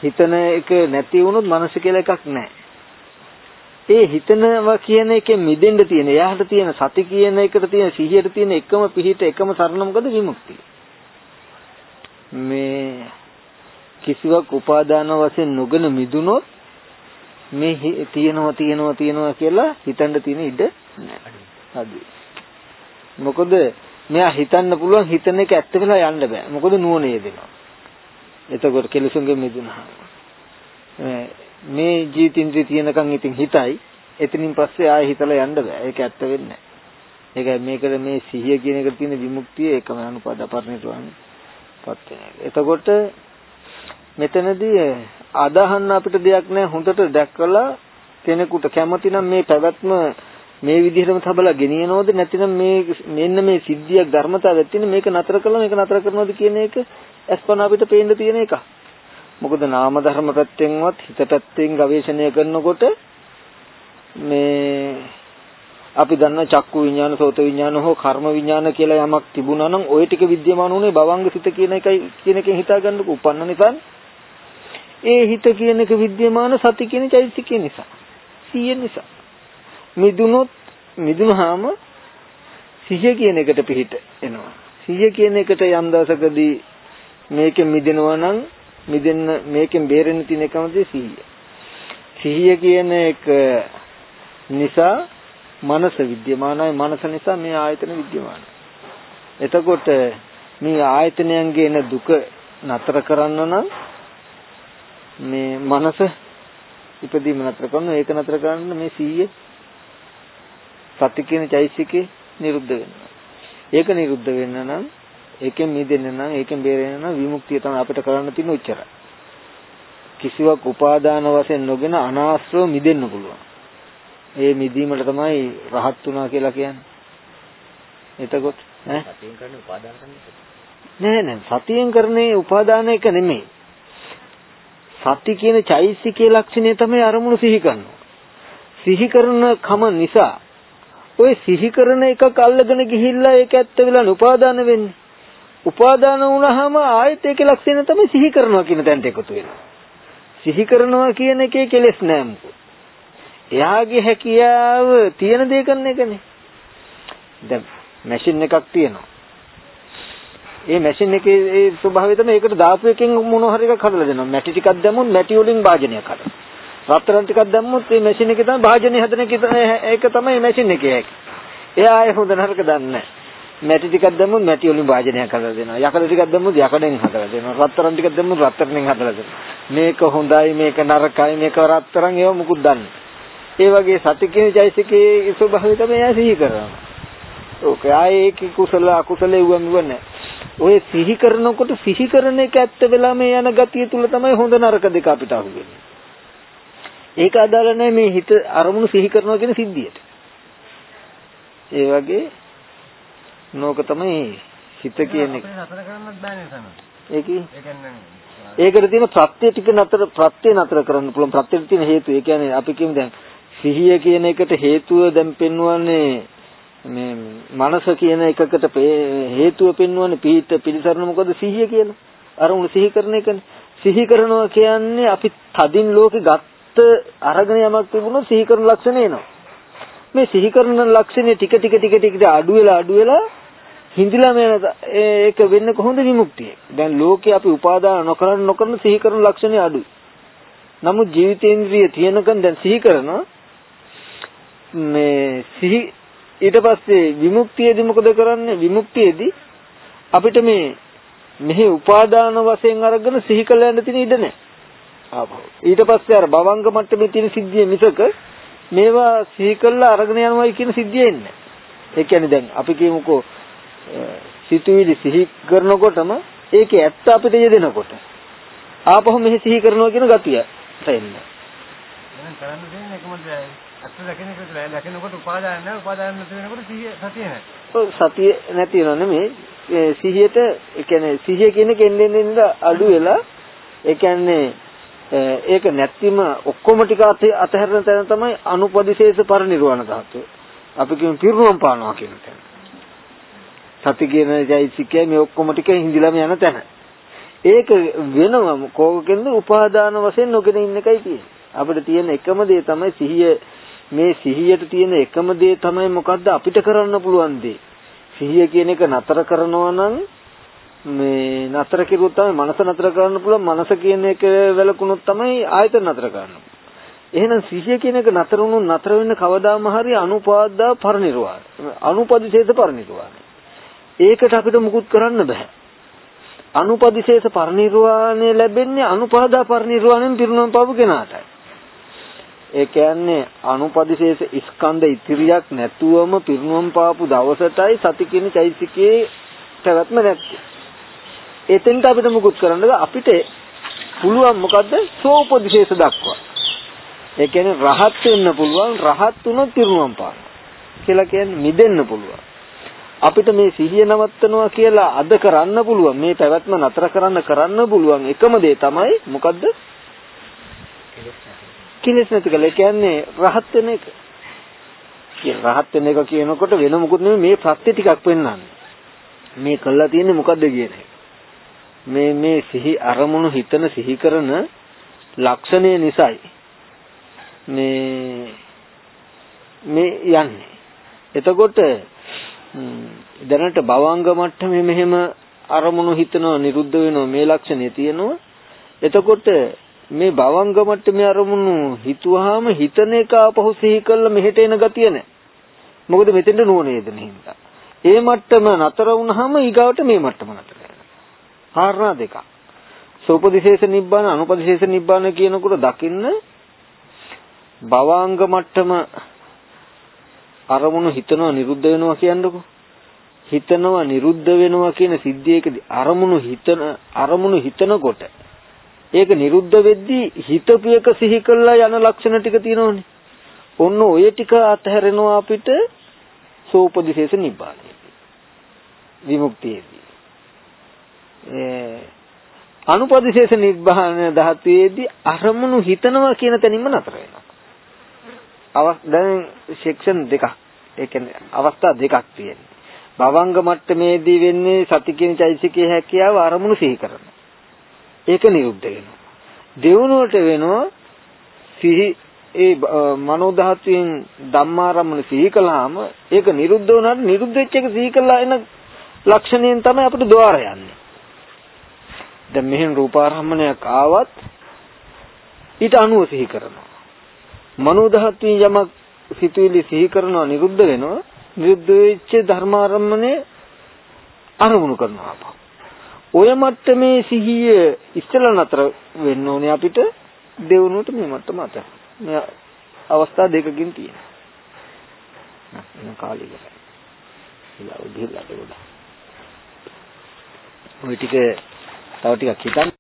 හිතන එක නැති වුණොත් මනස කියලා එකක් නැහැ. ඒ හිතනවා කියන එකෙන් මිදෙන්න තියෙන එයාට තියෙන සති කියන එකට තියෙන සිහියට තියෙන එකම පිහිට එකම සරණ මොකද විමුක්තිය. මේ කිසිවක් උපාදාන වශයෙන් නොගෙන මිදුනොත් මේ තියෙනවා තියෙනවා තියෙනවා කියලා හිතන්න තියෙන ඉඩ නැහැ. මොකද මෙයා හිතන්න පුළුවන් හිතන එක ඇත්ත වෙලා යන්න බෑ. මොකද නුවණ යෙදෙනවා. එතකොට කෙලසුන්ගෙන් මිදුණා. මේ ජීවිතින්ද්‍රිය තියෙනකන් ඉතින් හිතයි. එතනින් පස්සේ ආයෙ හිතලා යන්න බෑ. ඒක ඇත්ත වෙන්නේ නැහැ. ඒකයි මේකට මේ සිහිය කියන එකට තියෙන විමුක්තිය ඒකම අනුපද පරිණිරවාණය පත් වෙන එක. එතකොට මෙතනදී අදහන්න අපිට දෙයක් නැහැ හොඳට දැක්කලා කෙනෙකුට කැමති නම් මේ පැවැත්ම මේ විදිහටම තබලා ගෙනියනවද? නැතිනම් මේ මෙන්න මේ සිද්ධියක් ධර්මතාවයක් තියෙන මේක නතර කළා මේක නතර කරනවද කියන එක අස්පන අපිට පේන්න තියෙන එක. මොකද නාම ධර්ම පැත්තෙන්වත් හිත පැත්තෙන් ගවේෂණය කරනකොට මේ අපි දන්න චක්කු විඥාන සෝත විඥාන හෝ කර්ම විඥාන කියලා යමක් තිබුණා නම් ওই ටික විද්‍යමාන උනේ භවංග සිත කියන එකයි කියන එකෙන් හිතාගන්නකො. උපන්න නිසා ඒ හිත කියන එක විද්‍යමාන සති කියන චෛතසිකය නිසා. සිහිය නිසා. මිදුනොත් මිදුනහම සිහිය කියන එකට පිහිට එනවා. සිහිය කියන එකට යම් දවසකදී මේකෙන් මිදෙනවා නම් මිදෙන්න මේකෙන් බේරෙන්න තියෙන එකම දේ සිහිය. සිහිය කියන එක නිසා මනස විද්‍යමානයි මනස නිසා මේ ආයතන විද්‍යමානයි. එතකොට මේ ආයතනයන්ගේ එන දුක නතර කරන්න නම් මේ මනස ඉපදීම නතර කරන ඒක නතර කරන්න මේ සීයේ සති කියන චෛසිකේ නිරුද්ධ වෙනවා. ඒක නිරුද්ධ වෙන්න නම් ඒකෙන් මිදෙන්න නම් ඒකෙන් බේරෙන්න නම් විමුක්තිය තමයි අපිට කරන්න තියෙන උච්චරය. කිසිවක් උපාදාන වශයෙන් නොගෙන අනාශ්‍රව මිදෙන්න පුළුවන්. ඒ මිදීමට තමයි රහත් වුණා කියලා කියන්නේ. එතකොට ඈ සතියෙන් කරන්නේ උපාදාන කරන්නේ නෑ නෑ සතියෙන් කරන්නේ උපාදාන එක නෙමෙයි. සති කියන චෛසිකයේ ලක්ෂණය තමයි අරමුණු සිහි කරනවා. සිහි කරන කම නිසා ඔය සිහි කරන එකක් අල්ලගෙන ගිහිල්ලා ඒක ඇත්ත වෙලා උපාදාන වෙන්නේ. උපාදාන වුණාම ආයෙත් ඒකේ ලක්ෂණය තමයි සිහි කරනවා කියන තැනට එකතු වෙනවා. සිහි කරනවා කියන එකේ කෙලෙස් නෑ මොකද. එයාගේ හැකියාව තියෙන දේ කරන එකනේ. දැන් මැෂින් එකක් තියෙනවා. ඒ මැෂින් එකේ ඒ ස්වභාවය තමයි ඒකට දාපු එකෙන් මොන හරි එකක් හදලා දෙනවා. මැටි ටිකක් දැම්මොත් මැටි වලින් භාජනයක් හදනවා. රත්තරන් ටිකක් දැම්මොත් මේ මැෂින් එකේ තමයි භාජනය හදන එක තමයි මැෂින් එකේ හැටි. එයා ඒ හොඳ නරක දන්නේ නැහැ. මැටි ටිකක් දැම්මොත් මැටි වලින් භාජනයක් හදලා දෙනවා. යකඩ ටිකක් දැම්මොත් යකඩෙන් හදලා දෙනවා. රත්තරන් ටිකක් දැම්මොත් රත්තරන්ෙන් හදලා දෙනවා. මේක හොඳයි මේක නරකයි මේක රත්තරන් ඒව මුකුත් දන්නේ. ඒ වගේ සතිකේ ජයසිකේ ස්වභාවය තමයි එයා සිහි කරනවා. ඕක ආයේ ඒක කුසල අකුසල එවුවම නැහැ. ඔය සිහි කරනකොට සිහි කරන එක ඇත්ත වෙලා මේ යන ගතිය තුල තමයි හොඳ නරක දෙක අපිට අහුවෙන්නේ. ඒක අදාළ නැහැ මේ හිත අරමුණු සිහි කරනවා කියන සිද්ධියට. ඒ වගේ නෝක තමයි ඒ කියන්නේ ඒකට තියෙන ප්‍රත්‍ය ටික නතර ප්‍රත්‍ය නතර කරන්න පුළුවන් ප්‍රත්‍යෙට තියෙන හේතු. ඒ කියන්නේ අපි කියමු දැන් සිහිය කියන එකට හේතුව දැන් පෙන්වන්නේ මේ මනස කියන එකකට හේතුව පෙන්වන්නේ පිහිට පිළිසරණ මොකද සිහිය කියලා. අර උණු සිහි කරන එකනේ. සිහි කරනවා කියන්නේ අපි තදින් ලෝකෙ ගත්ත අරගෙන යමක් තිබුණොත් සිහි කරන ලක්ෂණ එනවා. මේ සිහි කරන ලක්ෂණේ ටික ටික ටික ටික අඩු වෙලා අඩු වෙලා හිඳිලාම යන ඒක වෙන්නේ කොහොමද විමුක්තිය? දැන් ලෝකේ අපි උපාදාන නොකරන නොකරන සිහි කරන ලක්ෂණේ අඩුයි. නමුත් ජීවිතේන්ද්‍රිය තියෙනකන් දැන් සිහි කරනවා මේ සිහි ඊට පස්සේ විමුක්තියේදී මොකද කරන්නේ? විමුක්තියේදී අපිට මේ මෙහි උපාදාන වශයෙන් අරගෙන සිහි කළ යන්න තියෙන ඉඩ නැහැ. ආපහු. ඊට පස්සේ අර භවංග මට්ටමේ තියෙන සිද්ධිය මිසක මේවා සිහි කළා අරගෙන යනවායි කියන සිද්ධිය එන්නේ. ඒ කියන්නේ දැන් අපි කියමුකෝ සිතුවිලි සිහි කරනකොටම ඒකේ ඇත්ත අපිට යෙදෙනකොට ආපහු මෙහි සිහි කරනවා කියන ගතිය එන්නේ. දැන් කරන්න දෙන්නේ කොහොමද? අත්ත දැකෙනකොට දැකෙනකොට උපාදාන නැහැ උපාදාන නැති වෙනකොට සිහිය සතිය නැහැ. ඔව් සතිය නැති වෙනව නෙමෙයි සිහියට ඒ කියන්නේ සිහිය කියන කෙන්නේ නේද අඩු වෙලා ඒ කියන්නේ ඒක නැත්නම් ඔක්කොම ටික අතහැරන තැන තමයි අනුපදිශේෂ පරිනිර්වාණ ධාතුව. අපි කියමු පිරුණම් පානවා කියන තැන. සති කියන ජෛසිකය මේ ඔක්කොම ටික හිඳිලාම යන තැන. ඒක වෙනවම කෝකෙන්ද උපාදාන වශයෙන් නොගෙන ඉන්න එකයි තියෙන්නේ. අපිට තියෙන එකම දේ තමයි සිහිය මේ සිහියට තියෙන එකම දේ තමයි මොකද්ද අපිට කරන්න පුළුවන් දේ. සිහිය කියන එක නතර කරනවා නම් මේ නතර කෙරුවොත් තමයි මනස නතර කරන්න පුළුවන්. මනස කියන එක වැළකුණොත් තමයි ආයතන නතර කරන්න. එහෙනම් සිහිය කියන එක නතර වුණොත් නතර වෙන්න කවදාම හරි අනුපාදා පරිනිර්වාණ. අනුපදිශේෂ පරිනිර්වාණ. ඒකට අපිට මුකුත් කරන්න බෑ. අනුපදිශේෂ පරිනිර්වාණය ලැබෙන්නේ අනුපාදා පරිනිර්වාණයෙන් පිරුණම් පාපු කෙනාටයි. ඒ කියන්නේ අනුපදිශේෂ ස්කන්ධ ඉතිරියක් නැතුවම පිරුණම් පාපු දවසටයි සති කියන චෛසිකේ පැවැත්ම නැත්තේ. එතෙන්ට අපිට මුකුත් කරන්න අපිට පුළුවන් මොකද්ද? සෝපදිශේෂ දක්වා. ඒ කියන්නේ රහත් වෙන්න පුළුවන් රහත් වුණොත් පිරුණම් පාන. කියලා කියන්නේ මිදෙන්න පුළුවන්. අපිට මේ සිහිය නවත්තනවා කියලා අද කරන්න පුළුවන් මේ පැවැත්ම නතර කරන්න කරන්න පුළුවන් එකම දේ තමයි මොකද්ද කෙලෙස් නැති කළ. ඒ කියන්නේ රහත් වෙන එක. කියන රහත් වෙන එක කියනකොට වෙන මොකුත් නෙමෙයි මේ ප්‍රත්‍ය ටිකක් පෙන්වන්නේ. මේ කළා තියෙන්නේ මොකද්ද කියන එක. මේ මේ සිහි අරමුණු හිතන සිහි කරන ලක්ෂණය නිසායි මේ මේ යන්නේ. එතකොට දැනට භවංග මට්ටමේ මෙහෙම අරමුණු හිතනවා නිරුද්ධ වෙනවා මේ ලක්ෂණය තියෙනවා. එතකොට මේ භවංග මට්ටමේ අරමුණු හිතුවාම හිතන එක ආපහු සිහි කළා මෙහෙට එන ගතිය නැහැ. මොකද මෙතෙන්ට නුවණ යෙදෙන හින්දා. ඒ මට්ටම නතර වුණාම ඊගාවට මේ මට්ටම නතර වෙනවා. කාරණා දෙකක්. සෝපදිශේෂ නිබ්බාන අනුපදිශේෂ නිබ්බාන කියනකොට දකින්න භවාංග මට්ටම අරමුණු හිතනවා නිරුද්ධ වෙනවා කියන්නකො හිතනවා නිරුද්ධ වෙනවා කියන සිද්ධියකදී අරමුණු හිතන අරමුණු හිතනකොට ඒක නිරුද්ධ වෙද්දී හිතපු එක සිහි කළා යන ලක්ෂණ ටික තියෙනවනේ. ඔන්න ඔය ටික අතහැරෙනවා අපිට සෝපදිශේෂ නිබ්බානයි. විමුක්තියේදී. ඒ අනුපදිශේෂ නිබ්බාන ධාතුවේදී අරමුණු හිතනවා කියන තැනින්ම නතර වෙනවා. අවස් දැන් සෙක්ෂන් දෙකක්. ඒ කියන්නේ අවස්ථා දෙකක් තියෙනවා. භවංග මට්ටමේදී වෙන්නේ සති කියන චෛසිකයේ හැකියාව අරමුණු සිහි කරනවා. ඒක නිරුද්ධ වෙනවා. දෙවනුවට වෙනවා සිහි ඒ මනෝ ධාතුවෙන් ධම්මාරම්මන සිහි කළාම ඒක නිරුද්ධ වුණාට නිරුද්ධ වෙච්ච එක සිහි කළා එන ලක්ෂණයෙන් තමයි අපිට ద్వාර යන්නේ. දැන් මෙහෙන් රූපාරම්මණයක් ආවත් ඊට අනුව සිහි කරනවා. මනෝ ධාතුවෙන් යමක් සිතුවිලි සිහි කරනවා නිරුද්ධ වෙනවා. නිරුද්ධ වෙච්ච ධර්මාරම්මනේ අරමුණු කරනවා. ඔය මට්ටමේ සිහිය ඉස්සෙල්ලා නතර වෙන්න ඕනේ අපිට දෙවනුවට මේ මට්ටම අත. මේ අවස්ථා දෙකකින් තියෙනවා. නෑ කාලේ ඉවරයි. ඉලා උදිලා දෙවලා. ওই ටික තව ටිකක් හිතන්න